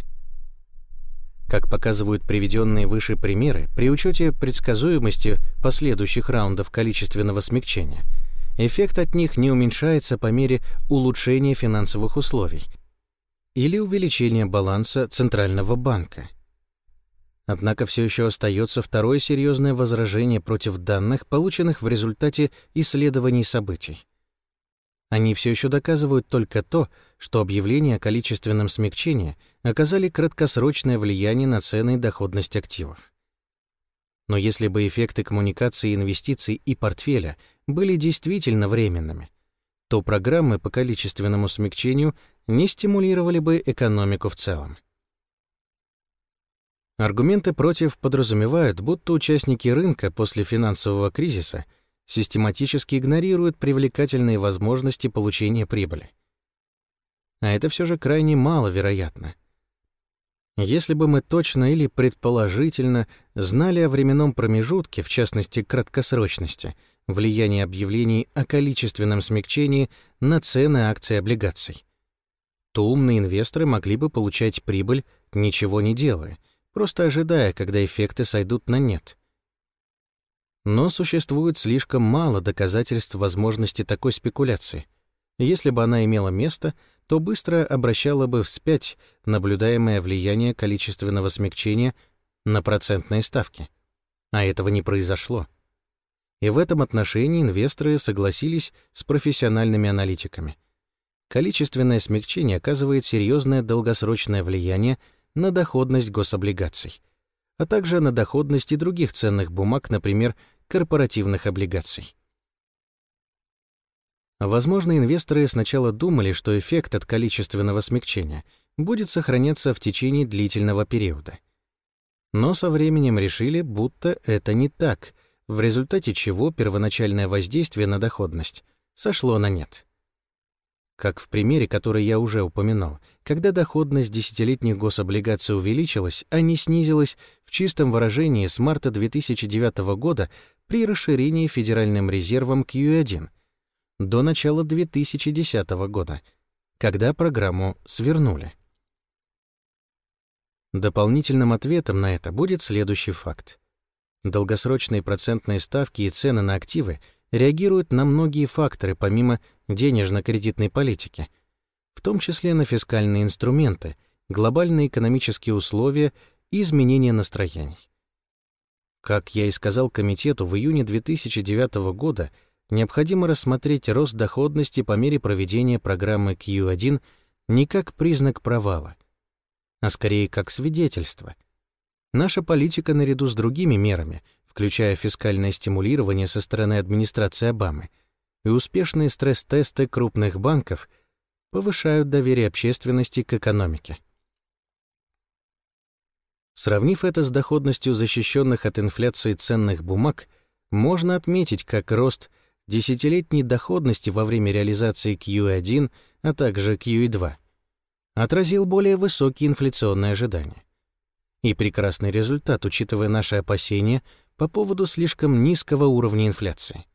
Как показывают приведенные выше примеры, при учете предсказуемости последующих раундов количественного смягчения, эффект от них не уменьшается по мере улучшения финансовых условий или увеличения баланса Центрального банка – Однако все еще остается второе серьезное возражение против данных, полученных в результате исследований событий. Они все еще доказывают только то, что объявления о количественном смягчении оказали краткосрочное влияние на цены и доходность активов. Но если бы эффекты коммуникации инвестиций и портфеля были действительно временными, то программы по количественному смягчению не стимулировали бы экономику в целом. Аргументы против подразумевают, будто участники рынка после финансового кризиса систематически игнорируют привлекательные возможности получения прибыли. А это все же крайне маловероятно. Если бы мы точно или предположительно знали о временном промежутке, в частности краткосрочности, влияние объявлений о количественном смягчении на цены акций облигаций, то умные инвесторы могли бы получать прибыль, ничего не делая — просто ожидая, когда эффекты сойдут на нет. Но существует слишком мало доказательств возможности такой спекуляции. Если бы она имела место, то быстро обращала бы вспять наблюдаемое влияние количественного смягчения на процентные ставки. А этого не произошло. И в этом отношении инвесторы согласились с профессиональными аналитиками. Количественное смягчение оказывает серьезное долгосрочное влияние на доходность гособлигаций, а также на доходность и других ценных бумаг, например, корпоративных облигаций. Возможно, инвесторы сначала думали, что эффект от количественного смягчения будет сохраняться в течение длительного периода. Но со временем решили, будто это не так, в результате чего первоначальное воздействие на доходность сошло на нет как в примере, который я уже упоминал, когда доходность десятилетних гособлигаций увеличилась, а не снизилась в чистом выражении с марта 2009 года при расширении Федеральным резервом Q1 до начала 2010 года, когда программу свернули. Дополнительным ответом на это будет следующий факт. Долгосрочные процентные ставки и цены на активы — реагируют на многие факторы помимо денежно-кредитной политики, в том числе на фискальные инструменты, глобальные экономические условия и изменения настроений. Как я и сказал комитету, в июне 2009 года необходимо рассмотреть рост доходности по мере проведения программы Q1 не как признак провала, а скорее как свидетельство. Наша политика наряду с другими мерами включая фискальное стимулирование со стороны администрации Обамы, и успешные стресс-тесты крупных банков повышают доверие общественности к экономике. Сравнив это с доходностью защищенных от инфляции ценных бумаг, можно отметить, как рост десятилетней доходности во время реализации QE1, а также QE2 отразил более высокие инфляционные ожидания. И прекрасный результат, учитывая наши опасения по поводу слишком низкого уровня инфляции.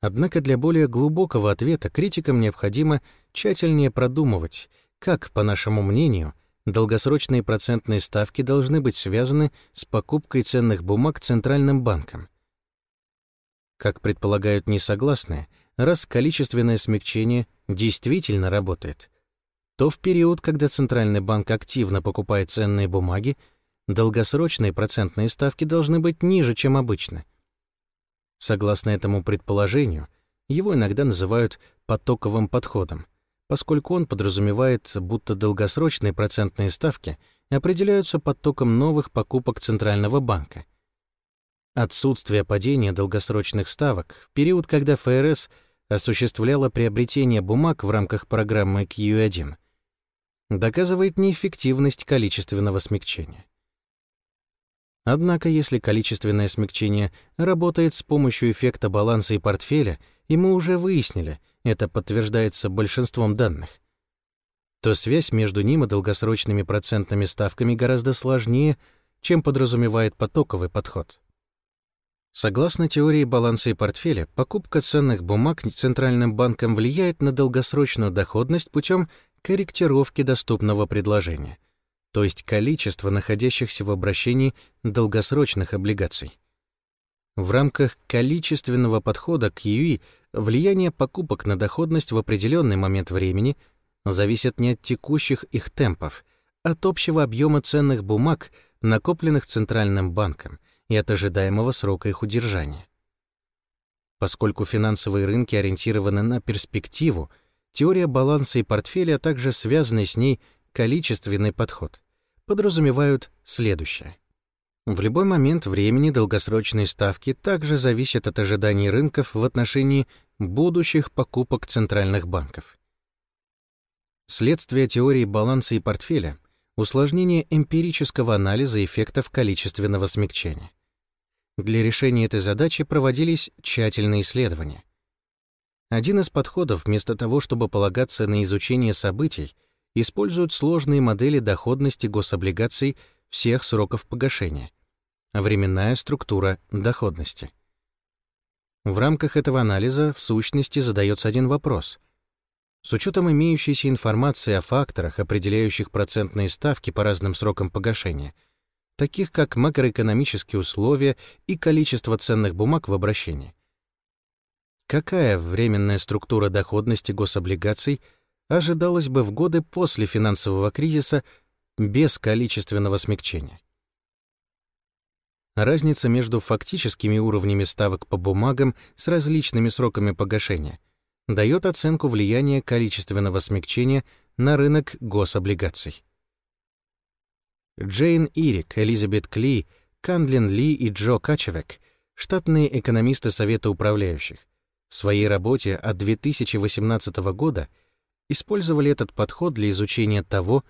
Однако для более глубокого ответа критикам необходимо тщательнее продумывать, как, по нашему мнению, долгосрочные процентные ставки должны быть связаны с покупкой ценных бумаг Центральным банком. Как предполагают несогласные, раз количественное смягчение действительно работает, то в период, когда Центральный банк активно покупает ценные бумаги, долгосрочные процентные ставки должны быть ниже, чем обычно. Согласно этому предположению, его иногда называют потоковым подходом, поскольку он подразумевает, будто долгосрочные процентные ставки определяются подтоком новых покупок Центрального банка. Отсутствие падения долгосрочных ставок в период, когда ФРС осуществляла приобретение бумаг в рамках программы Q1, доказывает неэффективность количественного смягчения. Однако, если количественное смягчение работает с помощью эффекта баланса и портфеля, и мы уже выяснили, это подтверждается большинством данных, то связь между ним и долгосрочными процентными ставками гораздо сложнее, чем подразумевает потоковый подход. Согласно теории баланса и портфеля, покупка ценных бумаг Центральным банком влияет на долгосрочную доходность путем корректировки доступного предложения — то есть количество находящихся в обращении долгосрочных облигаций. В рамках количественного подхода к QE влияние покупок на доходность в определенный момент времени зависит не от текущих их темпов, а от общего объема ценных бумаг, накопленных Центральным банком, и от ожидаемого срока их удержания. Поскольку финансовые рынки ориентированы на перспективу, теория баланса и портфеля, а также связанный с ней количественный подход подразумевают следующее. В любой момент времени долгосрочные ставки также зависят от ожиданий рынков в отношении будущих покупок центральных банков. Следствие теории баланса и портфеля — усложнение эмпирического анализа эффектов количественного смягчения. Для решения этой задачи проводились тщательные исследования. Один из подходов, вместо того, чтобы полагаться на изучение событий, используют сложные модели доходности гособлигаций всех сроков погашения. Временная структура доходности. В рамках этого анализа в сущности задается один вопрос. С учетом имеющейся информации о факторах, определяющих процентные ставки по разным срокам погашения, таких как макроэкономические условия и количество ценных бумаг в обращении, какая временная структура доходности гособлигаций – ожидалось бы в годы после финансового кризиса без количественного смягчения. Разница между фактическими уровнями ставок по бумагам с различными сроками погашения дает оценку влияния количественного смягчения на рынок гособлигаций. Джейн Ирик, Элизабет Кли, Кандлин Ли и Джо Качевек, штатные экономисты Совета управляющих, в своей работе от 2018 года — использовали этот подход для изучения того,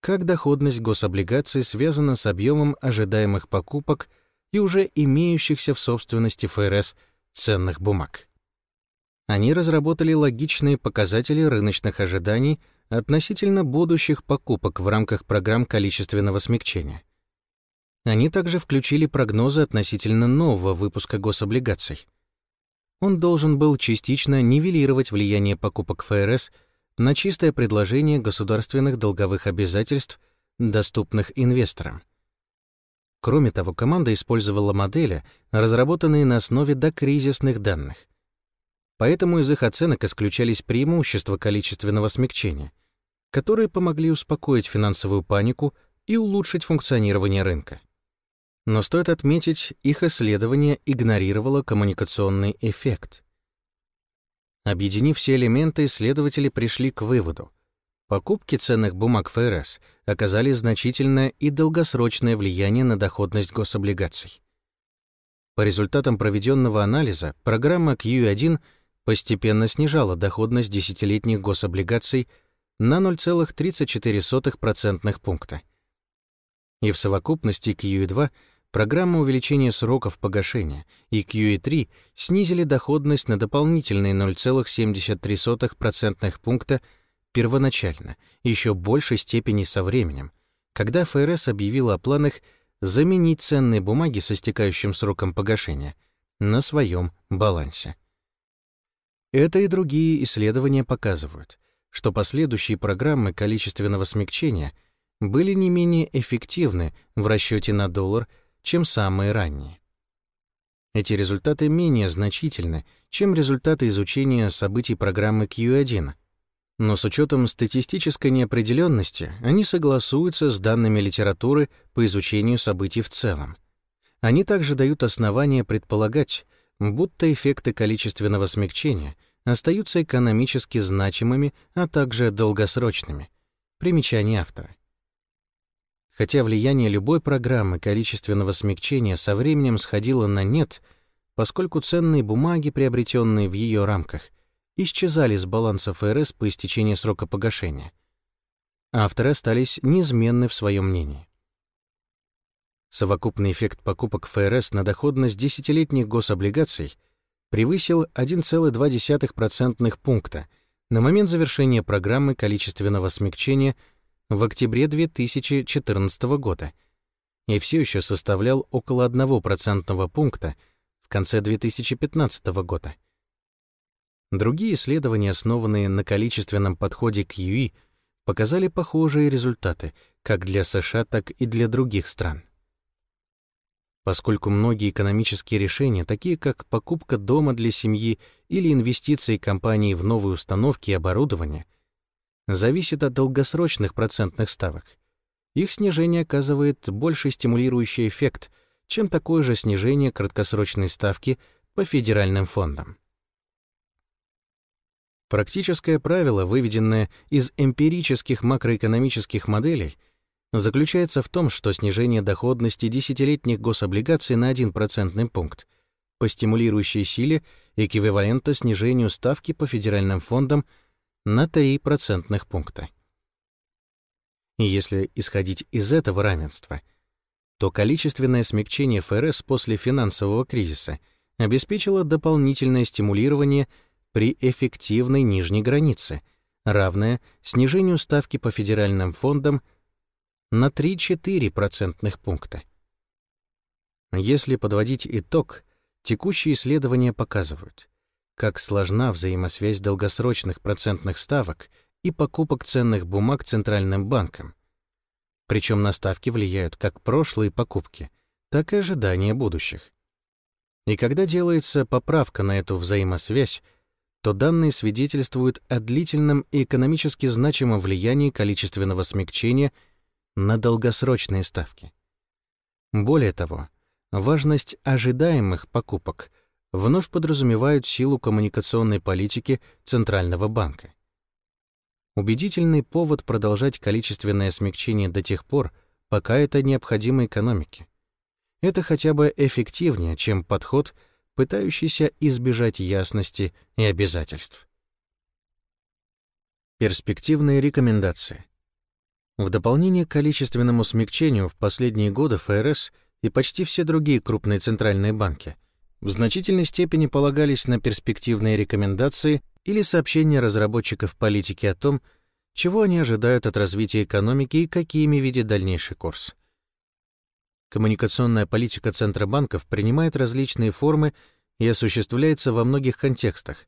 как доходность гособлигаций связана с объемом ожидаемых покупок и уже имеющихся в собственности ФРС ценных бумаг. Они разработали логичные показатели рыночных ожиданий относительно будущих покупок в рамках программ количественного смягчения. Они также включили прогнозы относительно нового выпуска гособлигаций. Он должен был частично нивелировать влияние покупок ФРС на чистое предложение государственных долговых обязательств, доступных инвесторам. Кроме того, команда использовала модели, разработанные на основе докризисных данных. Поэтому из их оценок исключались преимущества количественного смягчения, которые помогли успокоить финансовую панику и улучшить функционирование рынка. Но стоит отметить, их исследование игнорировало коммуникационный эффект — Объединив все элементы, исследователи пришли к выводу. Покупки ценных бумаг ФРС оказали значительное и долгосрочное влияние на доходность гособлигаций. По результатам проведенного анализа, программа Q1 постепенно снижала доходность десятилетних гособлигаций на 0,34% пункта. И в совокупности Q2 Программа увеличения сроков погашения и QE3 снизили доходность на дополнительные 0,73% пункта первоначально, еще большей степени со временем, когда ФРС объявила о планах заменить ценные бумаги со стекающим сроком погашения на своем балансе. Это и другие исследования показывают, что последующие программы количественного смягчения были не менее эффективны в расчете на доллар – чем самые ранние. Эти результаты менее значительны, чем результаты изучения событий программы Q1, но с учетом статистической неопределенности они согласуются с данными литературы по изучению событий в целом. Они также дают основания предполагать, будто эффекты количественного смягчения остаются экономически значимыми, а также долгосрочными. Примечание автора. Хотя влияние любой программы количественного смягчения со временем сходило на нет, поскольку ценные бумаги, приобретенные в ее рамках, исчезали с баланса ФРС по истечении срока погашения. Авторы остались неизменны в своем мнении. Совокупный эффект покупок ФРС на доходность десятилетних гособлигаций превысил 1,2% пункта на момент завершения программы количественного смягчения в октябре 2014 года и все еще составлял около 1% пункта в конце 2015 года. Другие исследования, основанные на количественном подходе к ЮИ, показали похожие результаты как для США, так и для других стран. Поскольку многие экономические решения, такие как покупка дома для семьи или инвестиции компании в новые установки и оборудование, зависят от долгосрочных процентных ставок, их снижение оказывает больший стимулирующий эффект, чем такое же снижение краткосрочной ставки по федеральным фондам. Практическое правило, выведенное из эмпирических макроэкономических моделей, заключается в том, что снижение доходности десятилетних гособлигаций на 1% пункт по стимулирующей силе эквивалентно снижению ставки по федеральным фондам на 3 процентных пункта. Если исходить из этого равенства, то количественное смягчение ФРС после финансового кризиса обеспечило дополнительное стимулирование при эффективной нижней границе, равная снижению ставки по федеральным фондам на 3-4 процентных пункта. Если подводить итог, текущие исследования показывают, как сложна взаимосвязь долгосрочных процентных ставок и покупок ценных бумаг Центральным банком. Причем на ставки влияют как прошлые покупки, так и ожидания будущих. И когда делается поправка на эту взаимосвязь, то данные свидетельствуют о длительном и экономически значимом влиянии количественного смягчения на долгосрочные ставки. Более того, важность ожидаемых покупок вновь подразумевают силу коммуникационной политики Центрального банка. Убедительный повод продолжать количественное смягчение до тех пор, пока это необходимо экономике. Это хотя бы эффективнее, чем подход — пытающийся избежать ясности и обязательств. Перспективные рекомендации. В дополнение к количественному смягчению в последние годы ФРС и почти все другие крупные центральные банки в значительной степени полагались на перспективные рекомендации или сообщения разработчиков политики о том, чего они ожидают от развития экономики и какими видят дальнейший курс. Коммуникационная политика Центробанков принимает различные формы и осуществляется во многих контекстах,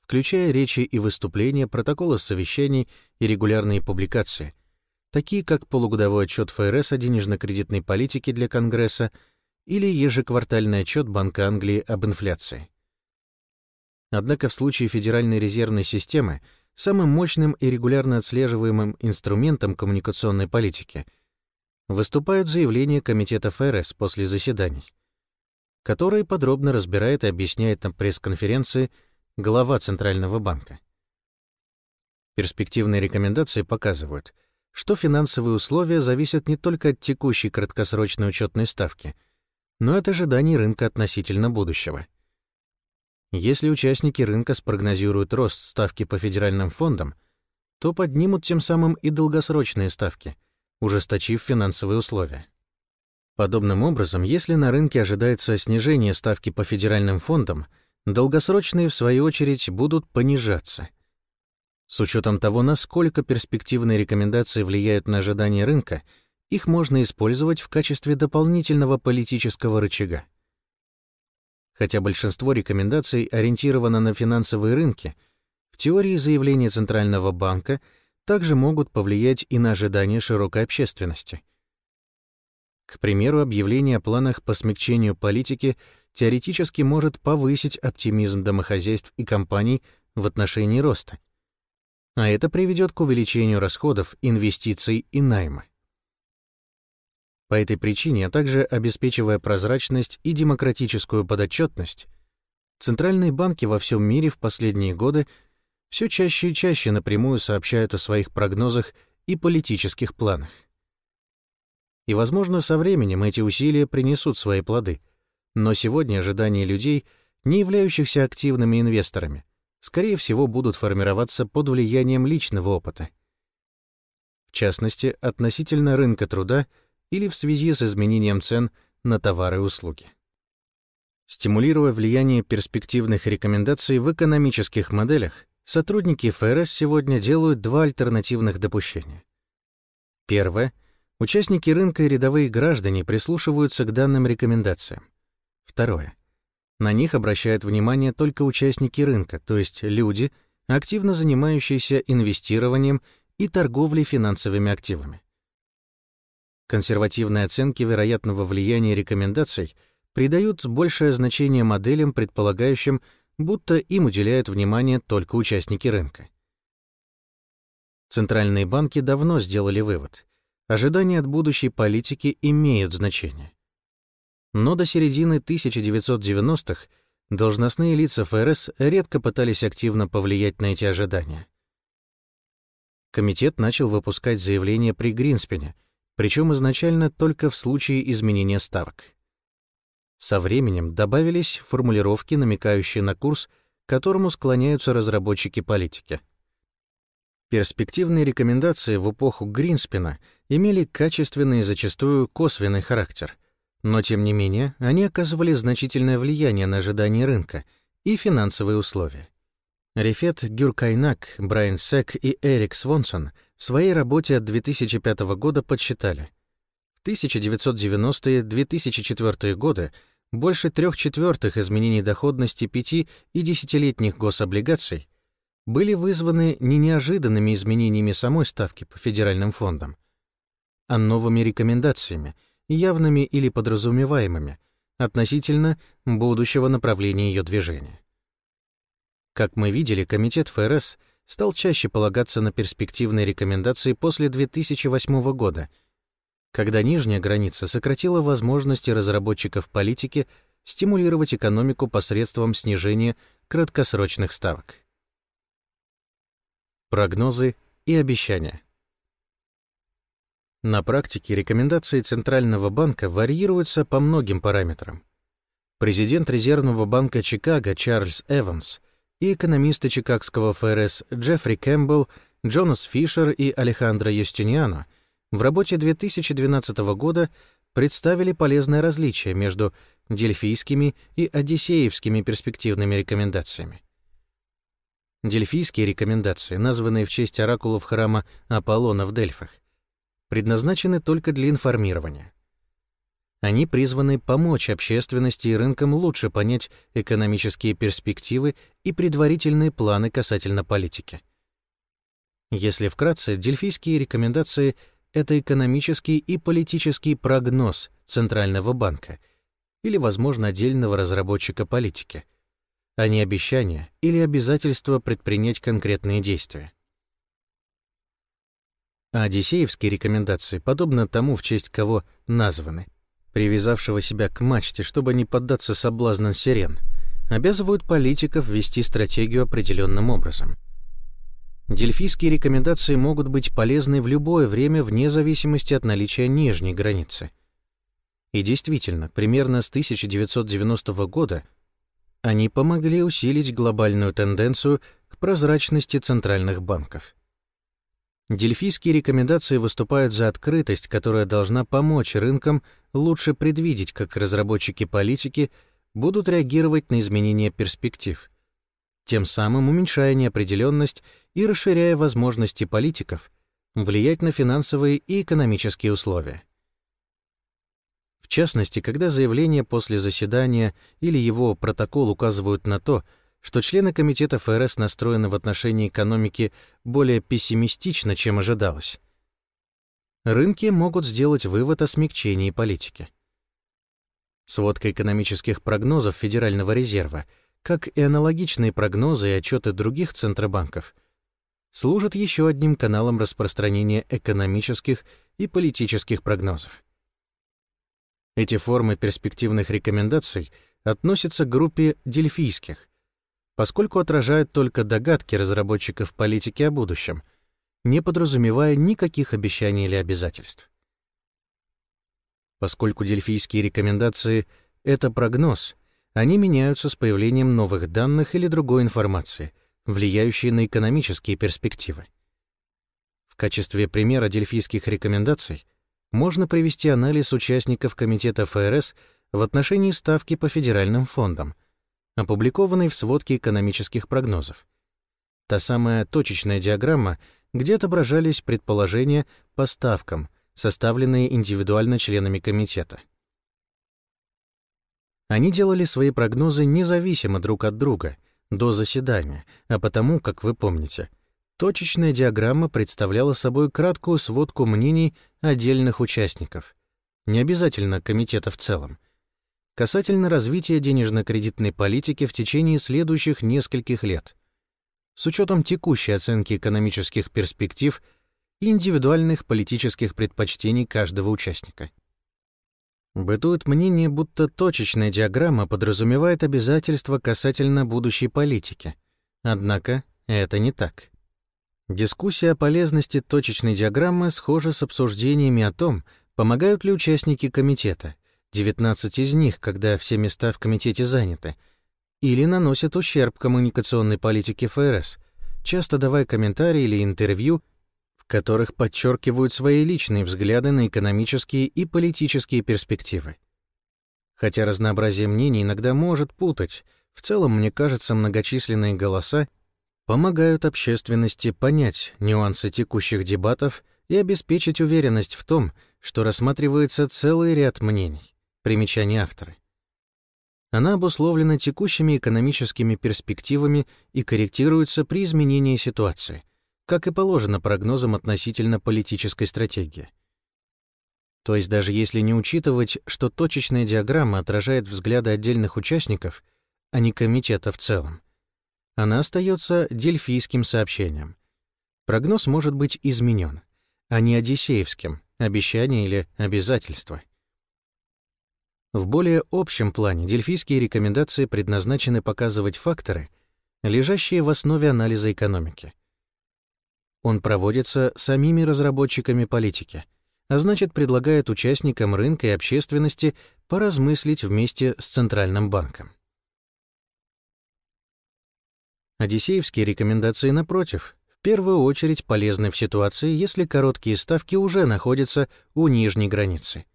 включая речи и выступления, протоколы совещаний и регулярные публикации, такие как полугодовой отчет ФРС о денежно-кредитной политике для Конгресса или ежеквартальный отчет Банка Англии об инфляции. Однако в случае Федеральной резервной системы самым мощным и регулярно отслеживаемым инструментом коммуникационной политики — выступают заявления Комитета ФРС после заседаний, которые подробно разбирает и объясняет на пресс-конференции глава Центрального банка. Перспективные рекомендации показывают, что финансовые условия зависят не только от текущей краткосрочной учетной ставки, но и от ожиданий рынка относительно будущего. Если участники рынка спрогнозируют рост ставки по федеральным фондам, то поднимут тем самым и долгосрочные ставки — ужесточив финансовые условия. Подобным образом, если на рынке ожидается снижение ставки по федеральным фондам, долгосрочные, в свою очередь, будут понижаться. С учетом того, насколько перспективные рекомендации влияют на ожидания рынка, их можно использовать в качестве дополнительного политического рычага. Хотя большинство рекомендаций ориентировано на финансовые рынки, в теории заявления Центрального банка — также могут повлиять и на ожидания широкой общественности. К примеру, объявление о планах по смягчению политики теоретически может повысить оптимизм домохозяйств и компаний в отношении роста. А это приведет к увеличению расходов, инвестиций и найма. По этой причине, а также обеспечивая прозрачность и демократическую подотчетность, центральные банки во всем мире в последние годы все чаще и чаще напрямую сообщают о своих прогнозах и политических планах. И, возможно, со временем эти усилия принесут свои плоды. Но сегодня ожидания людей, не являющихся активными инвесторами, скорее всего, будут формироваться под влиянием личного опыта. В частности, относительно рынка труда или в связи с изменением цен на товары и услуги. Стимулируя влияние перспективных рекомендаций в экономических моделях, сотрудники ФРС сегодня делают два альтернативных допущения. Первое. Участники рынка и рядовые граждане прислушиваются к данным рекомендациям. Второе. На них обращают внимание только участники рынка, то есть люди, активно занимающиеся инвестированием и торговлей финансовыми активами. Консервативные оценки вероятного влияния рекомендаций придают большее значение моделям, предполагающим, будто им уделяют внимание только участники рынка. Центральные банки давно сделали вывод. Ожидания от будущей политики имеют значение. Но до середины 1990-х должностные лица ФРС редко пытались активно повлиять на эти ожидания. Комитет начал выпускать заявления при Гринспене — причем изначально только в случае изменения ставок. Со временем добавились формулировки, намекающие на курс, к которому склоняются разработчики политики. Перспективные рекомендации в эпоху Гринспена имели качественный и зачастую косвенный характер, но тем не менее они оказывали значительное влияние на ожидания рынка и финансовые условия. Рефет Гюркайнак, Брайан Сек и Эрик Свонсон в своей работе от 2005 года подсчитали. В 1990-2004 годы больше трех четвертых изменений доходности пяти и десятилетних гособлигаций были вызваны не неожиданными изменениями самой ставки по федеральным фондам, а новыми рекомендациями, явными или подразумеваемыми, относительно будущего направления ее движения. Как мы видели, Комитет ФРС стал чаще полагаться на перспективные рекомендации после 2008 года, когда нижняя граница сократила возможности разработчиков политики стимулировать экономику посредством снижения краткосрочных ставок. Прогнозы и обещания. На практике рекомендации Центрального банка варьируются по многим параметрам. Президент Резервного банка Чикаго Чарльз Эванс и экономисты Чикагского ФРС Джеффри Кэмпбелл, Джонас Фишер и Алехандро Юстиниано в работе 2012 года представили полезное различие между дельфийскими и одиссеевскими перспективными рекомендациями. Дельфийские рекомендации, названные в честь оракулов храма Аполлона в Дельфах, предназначены только для информирования. Они призваны помочь общественности и рынкам лучше понять экономические перспективы и предварительные планы касательно политики. Если вкратце, дельфийские рекомендации — это экономический и политический прогноз Центрального банка или, возможно, отдельного разработчика политики, а не обещания или обязательства предпринять конкретные действия. А одиссеевские рекомендации, подобно тому, в честь кого названы — привязавшего себя к мачте, чтобы не поддаться соблазнам сирен, обязывают политиков вести стратегию определенным образом. Дельфийские рекомендации могут быть полезны в любое время вне зависимости от наличия нижней границы. И действительно, примерно с 1990 года они помогли усилить глобальную тенденцию к прозрачности центральных банков. Дельфийские рекомендации выступают за открытость, которая должна помочь рынкам лучше предвидеть, как разработчики политики будут реагировать на изменения перспектив, тем самым уменьшая неопределенность и расширяя возможности политиков влиять на финансовые и экономические условия. В частности, когда заявление после заседания или его протокол указывают на то, что члены комитета ФРС настроены в отношении экономики более пессимистично, чем ожидалось. Рынки могут сделать вывод о смягчении политики. Сводка экономических прогнозов Федерального резерва, как и аналогичные прогнозы и отчеты других центробанков, служат еще одним каналом распространения экономических и политических прогнозов. Эти формы перспективных рекомендаций относится к группе дельфийских, поскольку отражают только догадки разработчиков политики о будущем, не подразумевая никаких обещаний или обязательств. Поскольку дельфийские рекомендации — это прогноз, они меняются с появлением новых данных или другой информации, влияющей на экономические перспективы. В качестве примера дельфийских рекомендаций можно привести анализ участников Комитета ФРС в отношении ставки по федеральным фондам, опубликованный в сводке экономических прогнозов. Та самая точечная диаграмма, где отображались предположения по ставкам, составленные индивидуально членами комитета. Они делали свои прогнозы независимо друг от друга до заседания, а потому, как вы помните, точечная диаграмма представляла собой краткую сводку мнений отдельных участников, не обязательно комитета в целом, касательно развития денежно-кредитной политики в течение следующих нескольких лет, с учетом текущей оценки экономических перспектив и индивидуальных политических предпочтений каждого участника. Бытует мнение, будто точечная диаграмма подразумевает обязательства касательно будущей политики. Однако это не так. Дискуссия о полезности точечной диаграммы схожа с обсуждениями о том, помогают ли участники комитета, 19 из них, когда все места в комитете заняты, или наносят ущерб коммуникационной политике ФРС, часто давая комментарии или интервью которых подчеркивают свои личные взгляды на экономические и политические перспективы. Хотя разнообразие мнений иногда может путать, в целом, мне кажется, многочисленные голоса помогают общественности понять нюансы текущих дебатов и обеспечить уверенность в том, что рассматривается целый ряд мнений. Примечание автора. Она обусловлена текущими экономическими перспективами и корректируется при изменении ситуации, как и положено прогнозам относительно политической стратегии. То есть даже если не учитывать, что точечная диаграмма отражает взгляды отдельных участников, а не комитета в целом, она остается дельфийским сообщением. Прогноз может быть изменен, а не одиссеевским, обещание или обязательство. В более общем плане дельфийские рекомендации предназначены показывать факторы, лежащие в основе анализа экономики. Он проводится самими разработчиками политики, а значит предлагает участникам рынка и общественности поразмыслить вместе с Центральным банком. Одиссеевские рекомендации, напротив, в первую очередь полезны в ситуации, если короткие ставки уже находятся у нижней границы.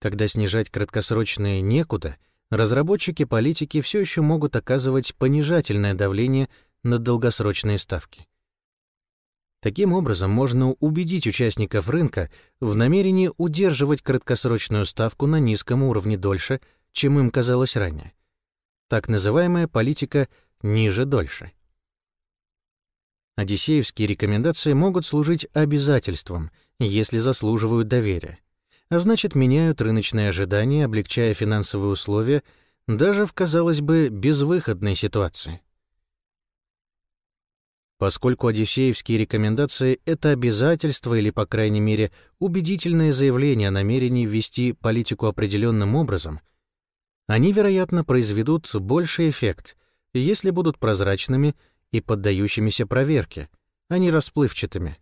Когда снижать краткосрочные некуда, разработчики политики все еще могут оказывать понижательное давление на долгосрочные ставки. Таким образом, можно убедить участников рынка в намерении удерживать краткосрочную ставку на низком уровне дольше, чем им казалось ранее. Так называемая политика «ниже дольше». Одиссеевские рекомендации могут служить обязательством, если заслуживают доверия, а значит меняют рыночные ожидания, облегчая финансовые условия даже в, казалось бы, безвыходной ситуации. Поскольку одиссеевские рекомендации — это обязательство или, по крайней мере, убедительное заявление о намерении ввести политику определенным образом, они, вероятно, произведут больший эффект, если будут прозрачными и поддающимися проверке, а не расплывчатыми.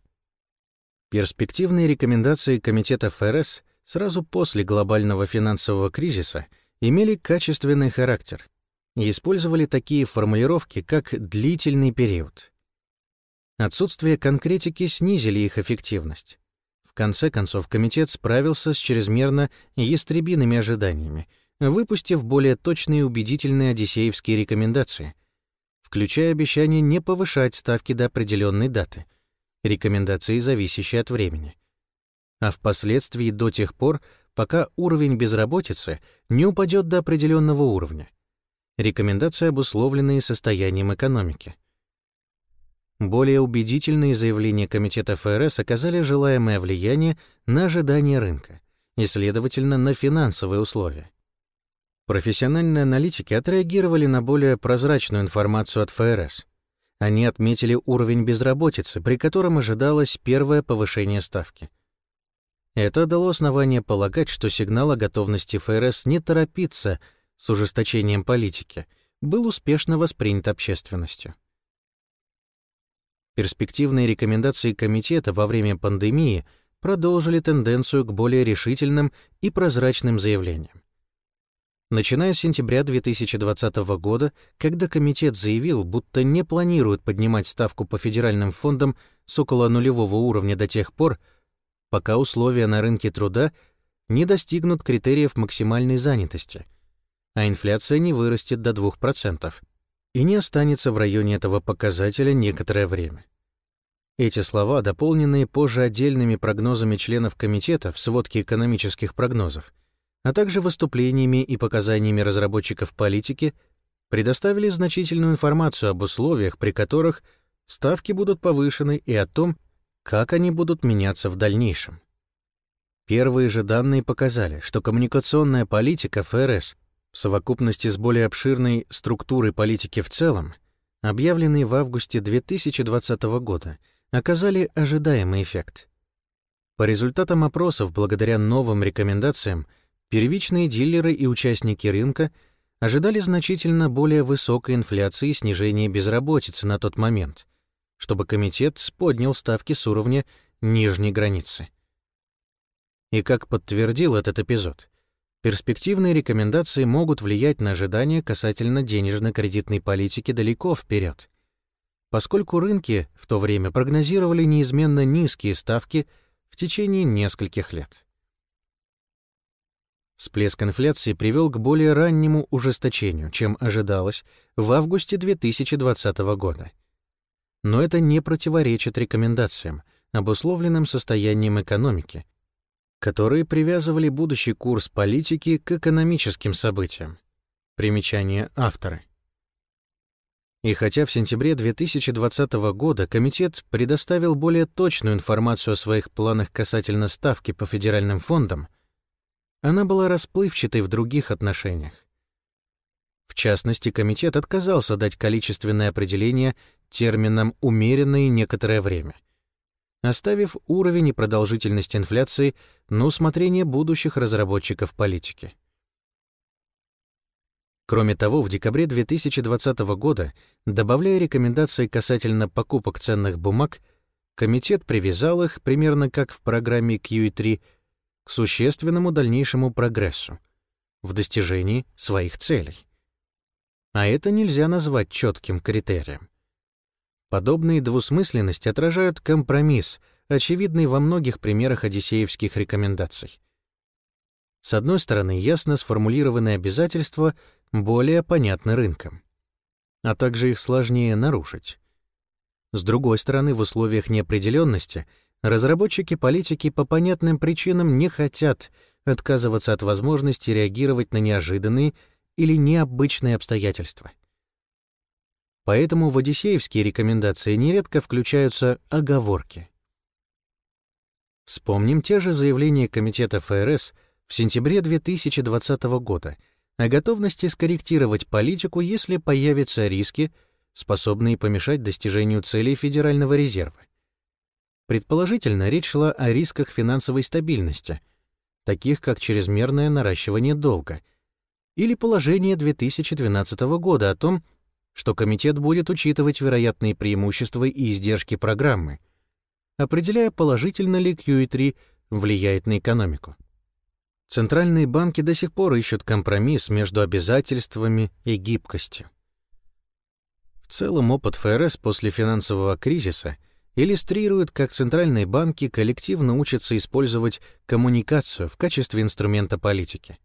Перспективные рекомендации Комитета ФРС сразу после глобального финансового кризиса имели качественный характер и использовали такие формулировки, как «длительный период», Отсутствие конкретики снизили их эффективность. В конце концов, комитет справился с чрезмерно ястребиными ожиданиями, выпустив более точные и убедительные одиссеевские рекомендации, включая обещание не повышать ставки до определенной даты, рекомендации, зависящие от времени. А впоследствии до тех пор, пока уровень безработицы не упадет до определенного уровня. Рекомендации, обусловленные состоянием экономики — более убедительные заявления Комитета ФРС оказали желаемое влияние на ожидания рынка и, следовательно, на финансовые условия. Профессиональные аналитики отреагировали на более прозрачную информацию от ФРС. Они отметили уровень безработицы, при котором ожидалось первое повышение ставки. Это дало основание полагать, что сигнал о готовности ФРС не торопиться с ужесточением политики, был успешно воспринят общественностью. Перспективные рекомендации комитета во время пандемии продолжили тенденцию к более решительным и прозрачным заявлениям. Начиная с сентября 2020 года, когда комитет заявил, будто не планирует поднимать ставку по федеральным фондам с около нулевого уровня до тех пор, пока условия на рынке труда не достигнут критериев максимальной занятости, а инфляция не вырастет до 2% и не останется в районе этого показателя некоторое время. Эти слова, дополненные позже отдельными прогнозами членов комитета в сводке экономических прогнозов, а также выступлениями и показаниями разработчиков политики, предоставили значительную информацию об условиях, при которых ставки будут повышены и о том, как они будут меняться в дальнейшем. Первые же данные показали, что коммуникационная политика ФРС в совокупности с более обширной структурой политики в целом, объявленной в августе 2020 года, оказали ожидаемый эффект. По результатам опросов, благодаря новым рекомендациям, Первичные дилеры и участники рынка ожидали значительно более высокой инфляции и снижения безработицы на тот момент, чтобы комитет поднял ставки с уровня нижней границы. И как подтвердил этот эпизод, перспективные рекомендации могут влиять на ожидания касательно денежно-кредитной политики далеко вперед, поскольку рынки в то время прогнозировали неизменно низкие ставки в течение нескольких лет. Всплеск инфляции привел к более раннему ужесточению, чем ожидалось, в августе 2020 года. Но это не противоречит рекомендациям, обусловленным состоянием экономики, которые привязывали будущий курс политики к экономическим событиям. Примечание автора. И хотя в сентябре 2020 года комитет предоставил более точную информацию о своих планах касательно ставки по федеральным фондам, она была расплывчатой в других отношениях. В частности, комитет отказался дать количественное определение терминам «умеренное» некоторое время, оставив уровень и продолжительность инфляции на усмотрение будущих разработчиков политики. Кроме того, в декабре 2020 года, добавляя рекомендации касательно покупок ценных бумаг, комитет привязал их, примерно как в программе QE3, к существенному дальнейшему прогрессу в достижении своих целей. А это нельзя назвать четким критерием. Подобные двусмысленности отражают компромисс, очевидный во многих примерах одиссеевских рекомендаций. С одной стороны, ясно сформулированные обязательства более понятны рынкам, а также их сложнее нарушить. С другой стороны, в условиях неопределенности — Разработчики политики по понятным причинам не хотят отказываться от возможности реагировать на неожиданные или необычные обстоятельства. Поэтому в одиссеевские рекомендации нередко включаются оговорки. Вспомним те же заявления Комитета ФРС в сентябре 2020 года о готовности скорректировать политику, если появятся риски, способные помешать достижению целей Федерального резерва. Предположительно, речь шла о рисках финансовой стабильности, таких как чрезмерное наращивание долга, или положение 2012 года о том, что комитет будет учитывать вероятные преимущества и издержки программы, определяя, положительно ли QE3 влияет на экономику. Центральные банки до сих пор ищут компромисс между обязательствами и гибкостью. В целом опыт ФРС после финансового кризиса — иллюстрирует, как центральные банки коллективно учатся использовать коммуникацию в качестве инструмента политики.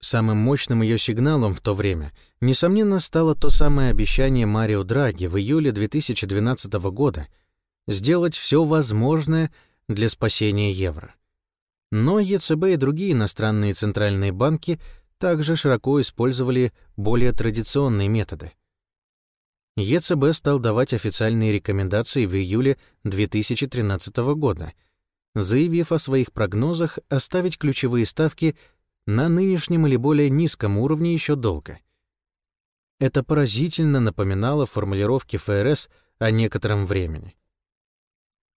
Самым мощным ее сигналом в то время, несомненно, стало то самое обещание Марио Драги в июле 2012 года сделать все возможное для спасения евро. Но ЕЦБ и другие иностранные центральные банки также широко использовали более традиционные методы — ЕЦБ стал давать официальные рекомендации в июле 2013 года, заявив о своих прогнозах оставить ключевые ставки на нынешнем или более низком уровне еще долго. Это поразительно напоминало формулировки ФРС о некотором времени.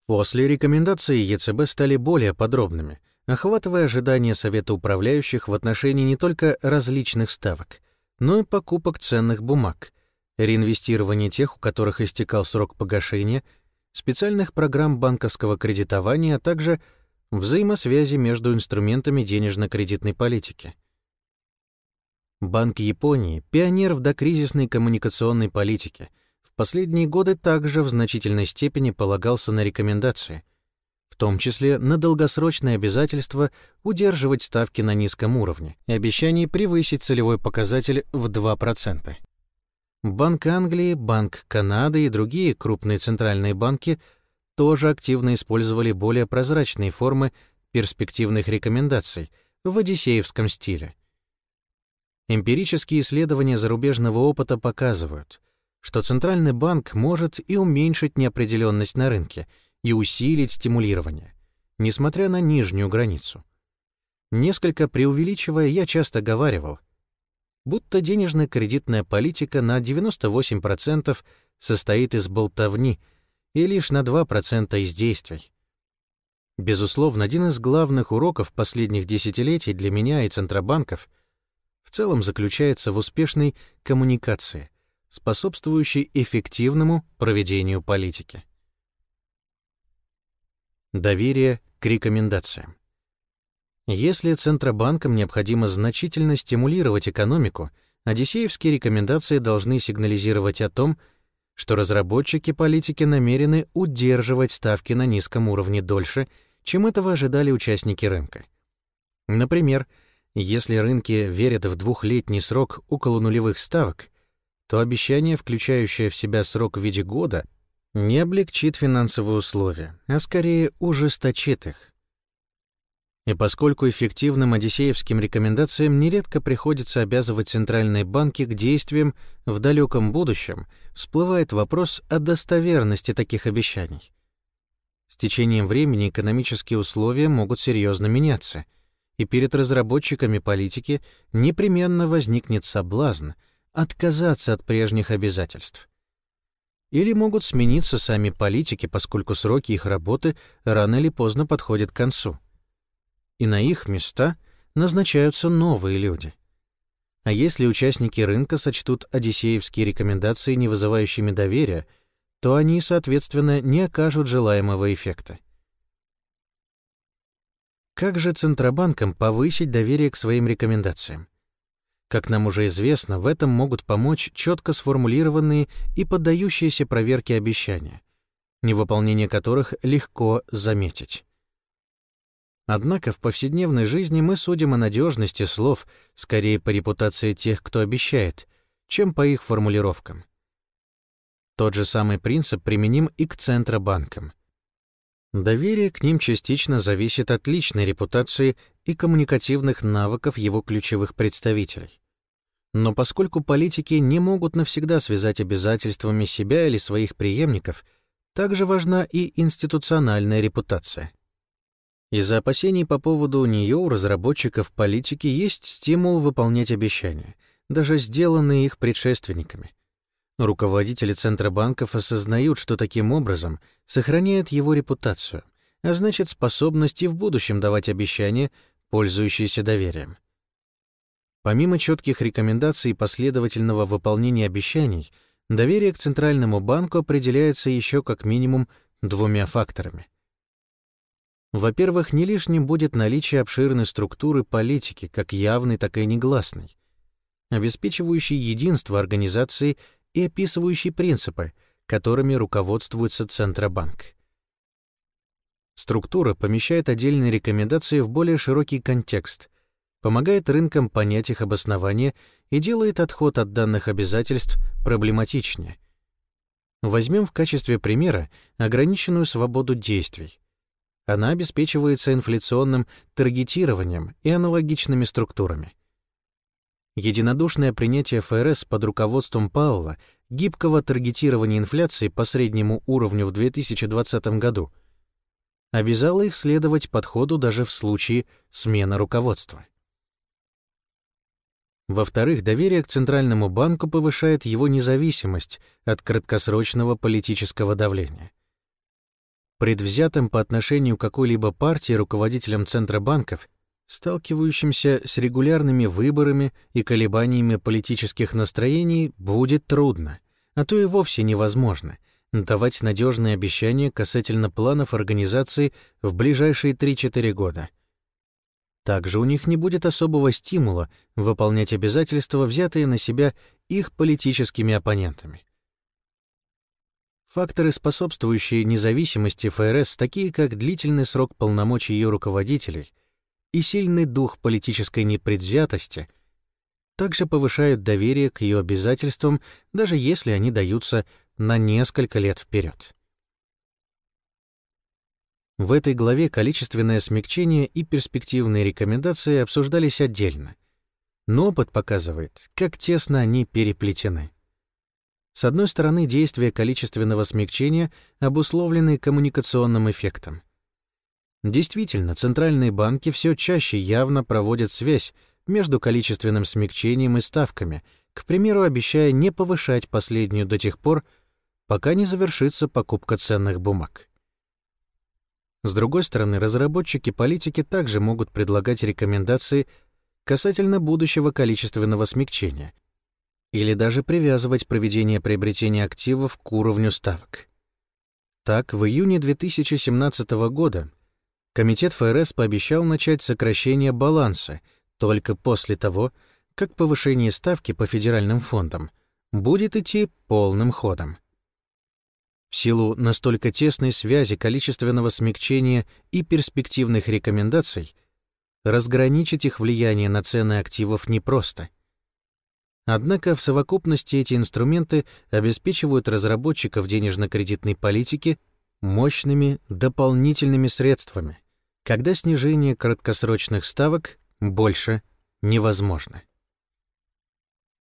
После рекомендации ЕЦБ стали более подробными, охватывая ожидания Совета управляющих в отношении не только различных ставок, но и покупок ценных бумаг, реинвестирования тех, у которых истекал срок погашения, специальных программ банковского кредитования, а также взаимосвязи между инструментами денежно-кредитной политики. Банк Японии — пионер в докризисной коммуникационной политике, в последние годы также в значительной степени полагался на рекомендации, в том числе на долгосрочное обязательство удерживать ставки на низком уровне и обещание превысить целевой показатель в 2%. Банк Англии, Банк Канады и другие крупные центральные банки — тоже активно использовали более прозрачные формы перспективных рекомендаций в одиссеевском стиле. Эмпирические исследования зарубежного опыта показывают, что Центральный банк может и уменьшить неопределенность на рынке, и усилить стимулирование, несмотря на нижнюю границу. Несколько преувеличивая, я часто говаривал, будто денежно-кредитная политика на 98% состоит из болтовни — и лишь на 2% из действий. Безусловно, один из главных уроков последних десятилетий для меня и центробанков в целом заключается в успешной коммуникации, способствующей эффективному проведению политики. Доверие к рекомендациям. Если Центробанкам необходимо значительно стимулировать экономику, одиссеевские рекомендации должны сигнализировать о том, что разработчики политики намерены удерживать ставки на низком уровне дольше, чем этого ожидали участники рынка. Например, если рынки верят в двухлетний срок около нулевых ставок, то обещание, включающее в себя срок в виде года, не облегчит финансовые условия, а скорее ужесточит их. И поскольку эффективным одиссеевским рекомендациям нередко приходится обязывать центральные банки к действиям в далеком будущем, всплывает вопрос о достоверности таких обещаний. С течением времени экономические условия могут серьезно меняться, и перед разработчиками политики непременно возникнет соблазн отказаться от прежних обязательств. Или могут смениться сами политики, поскольку сроки их работы рано или поздно подходят к концу и на их места назначаются новые люди. А если участники рынка сочтут одиссеевские рекомендации не вызывающими доверия, то они, соответственно, не окажут желаемого эффекта. Как же Центробанкам повысить доверие к своим рекомендациям? Как нам уже известно, в этом могут помочь четко сформулированные и поддающиеся проверке обещания, невыполнение которых легко заметить. Однако в повседневной жизни мы судим о надежности слов скорее по репутации тех, кто обещает, чем по их формулировкам. Тот же самый принцип применим и к центробанкам. Доверие к ним частично зависит от личной репутации и коммуникативных навыков его ключевых представителей. Но поскольку политики не могут навсегда связать обязательствами себя или своих преемников, также важна и институциональная репутация. Из-за опасений по поводу нее у разработчиков политики есть стимул выполнять обещания, даже сделанные их предшественниками. Руководители Центробанков осознают, что таким образом сохраняют его репутацию, а значит способность и в будущем давать обещания, пользующиеся доверием. Помимо четких рекомендаций и последовательного выполнения обещаний, доверие к Центральному банку определяется еще как минимум двумя факторами — во-первых, не лишним будет наличие обширной структуры политики, как явной, так и негласной, обеспечивающей единство организации и описывающей принципы, которыми руководствуется Центробанк. Структура помещает отдельные рекомендации в более широкий контекст, помогает рынкам понять их обоснование и делает отход от данных обязательств проблематичнее. Возьмем в качестве примера ограниченную свободу действий — она обеспечивается инфляционным таргетированием и аналогичными структурами. Единодушное принятие ФРС под руководством Пауэлла гибкого таргетирования инфляции по среднему уровню в 2020 году обязало их следовать подходу даже в случае смены руководства. Во-вторых, доверие к Центральному банку повышает его независимость от краткосрочного политического давления. Предвзятым по отношению к какой-либо партии руководителям Центробанков, сталкивающимся с регулярными выборами и колебаниями политических настроений, будет трудно, а то и вовсе невозможно давать надежные обещания касательно планов организации в ближайшие 3-4 года. Также у них не будет особого стимула выполнять обязательства, взятые на себя их политическими оппонентами. Факторы, способствующие независимости ФРС, такие как длительный срок полномочий ее руководителей и сильный дух политической непредвзятости, также повышают доверие к ее обязательствам, даже если они даются на несколько лет вперед. В этой главе количественное смягчение и перспективные рекомендации обсуждались отдельно, но опыт показывает, как тесно они переплетены. С одной стороны, действия количественного смягчения обусловлены коммуникационным эффектом. Действительно, центральные банки все чаще явно проводят связь между количественным смягчением и ставками, к примеру, обещая не повышать последнюю до тех пор, пока не завершится покупка ценных бумаг. С другой стороны, разработчики политики также могут предлагать рекомендации касательно будущего количественного смягчения — или даже привязывать проведение приобретения активов к уровню ставок. Так, в июне 2017 года Комитет ФРС пообещал начать сокращение баланса только после того, как повышение ставки по федеральным фондам будет идти полным ходом. В силу настолько тесной связи количественного смягчения и перспективных рекомендаций, разграничить их влияние на цены активов непросто — Однако в совокупности эти инструменты обеспечивают разработчиков денежно-кредитной политики мощными дополнительными средствами, когда снижение краткосрочных ставок больше невозможно.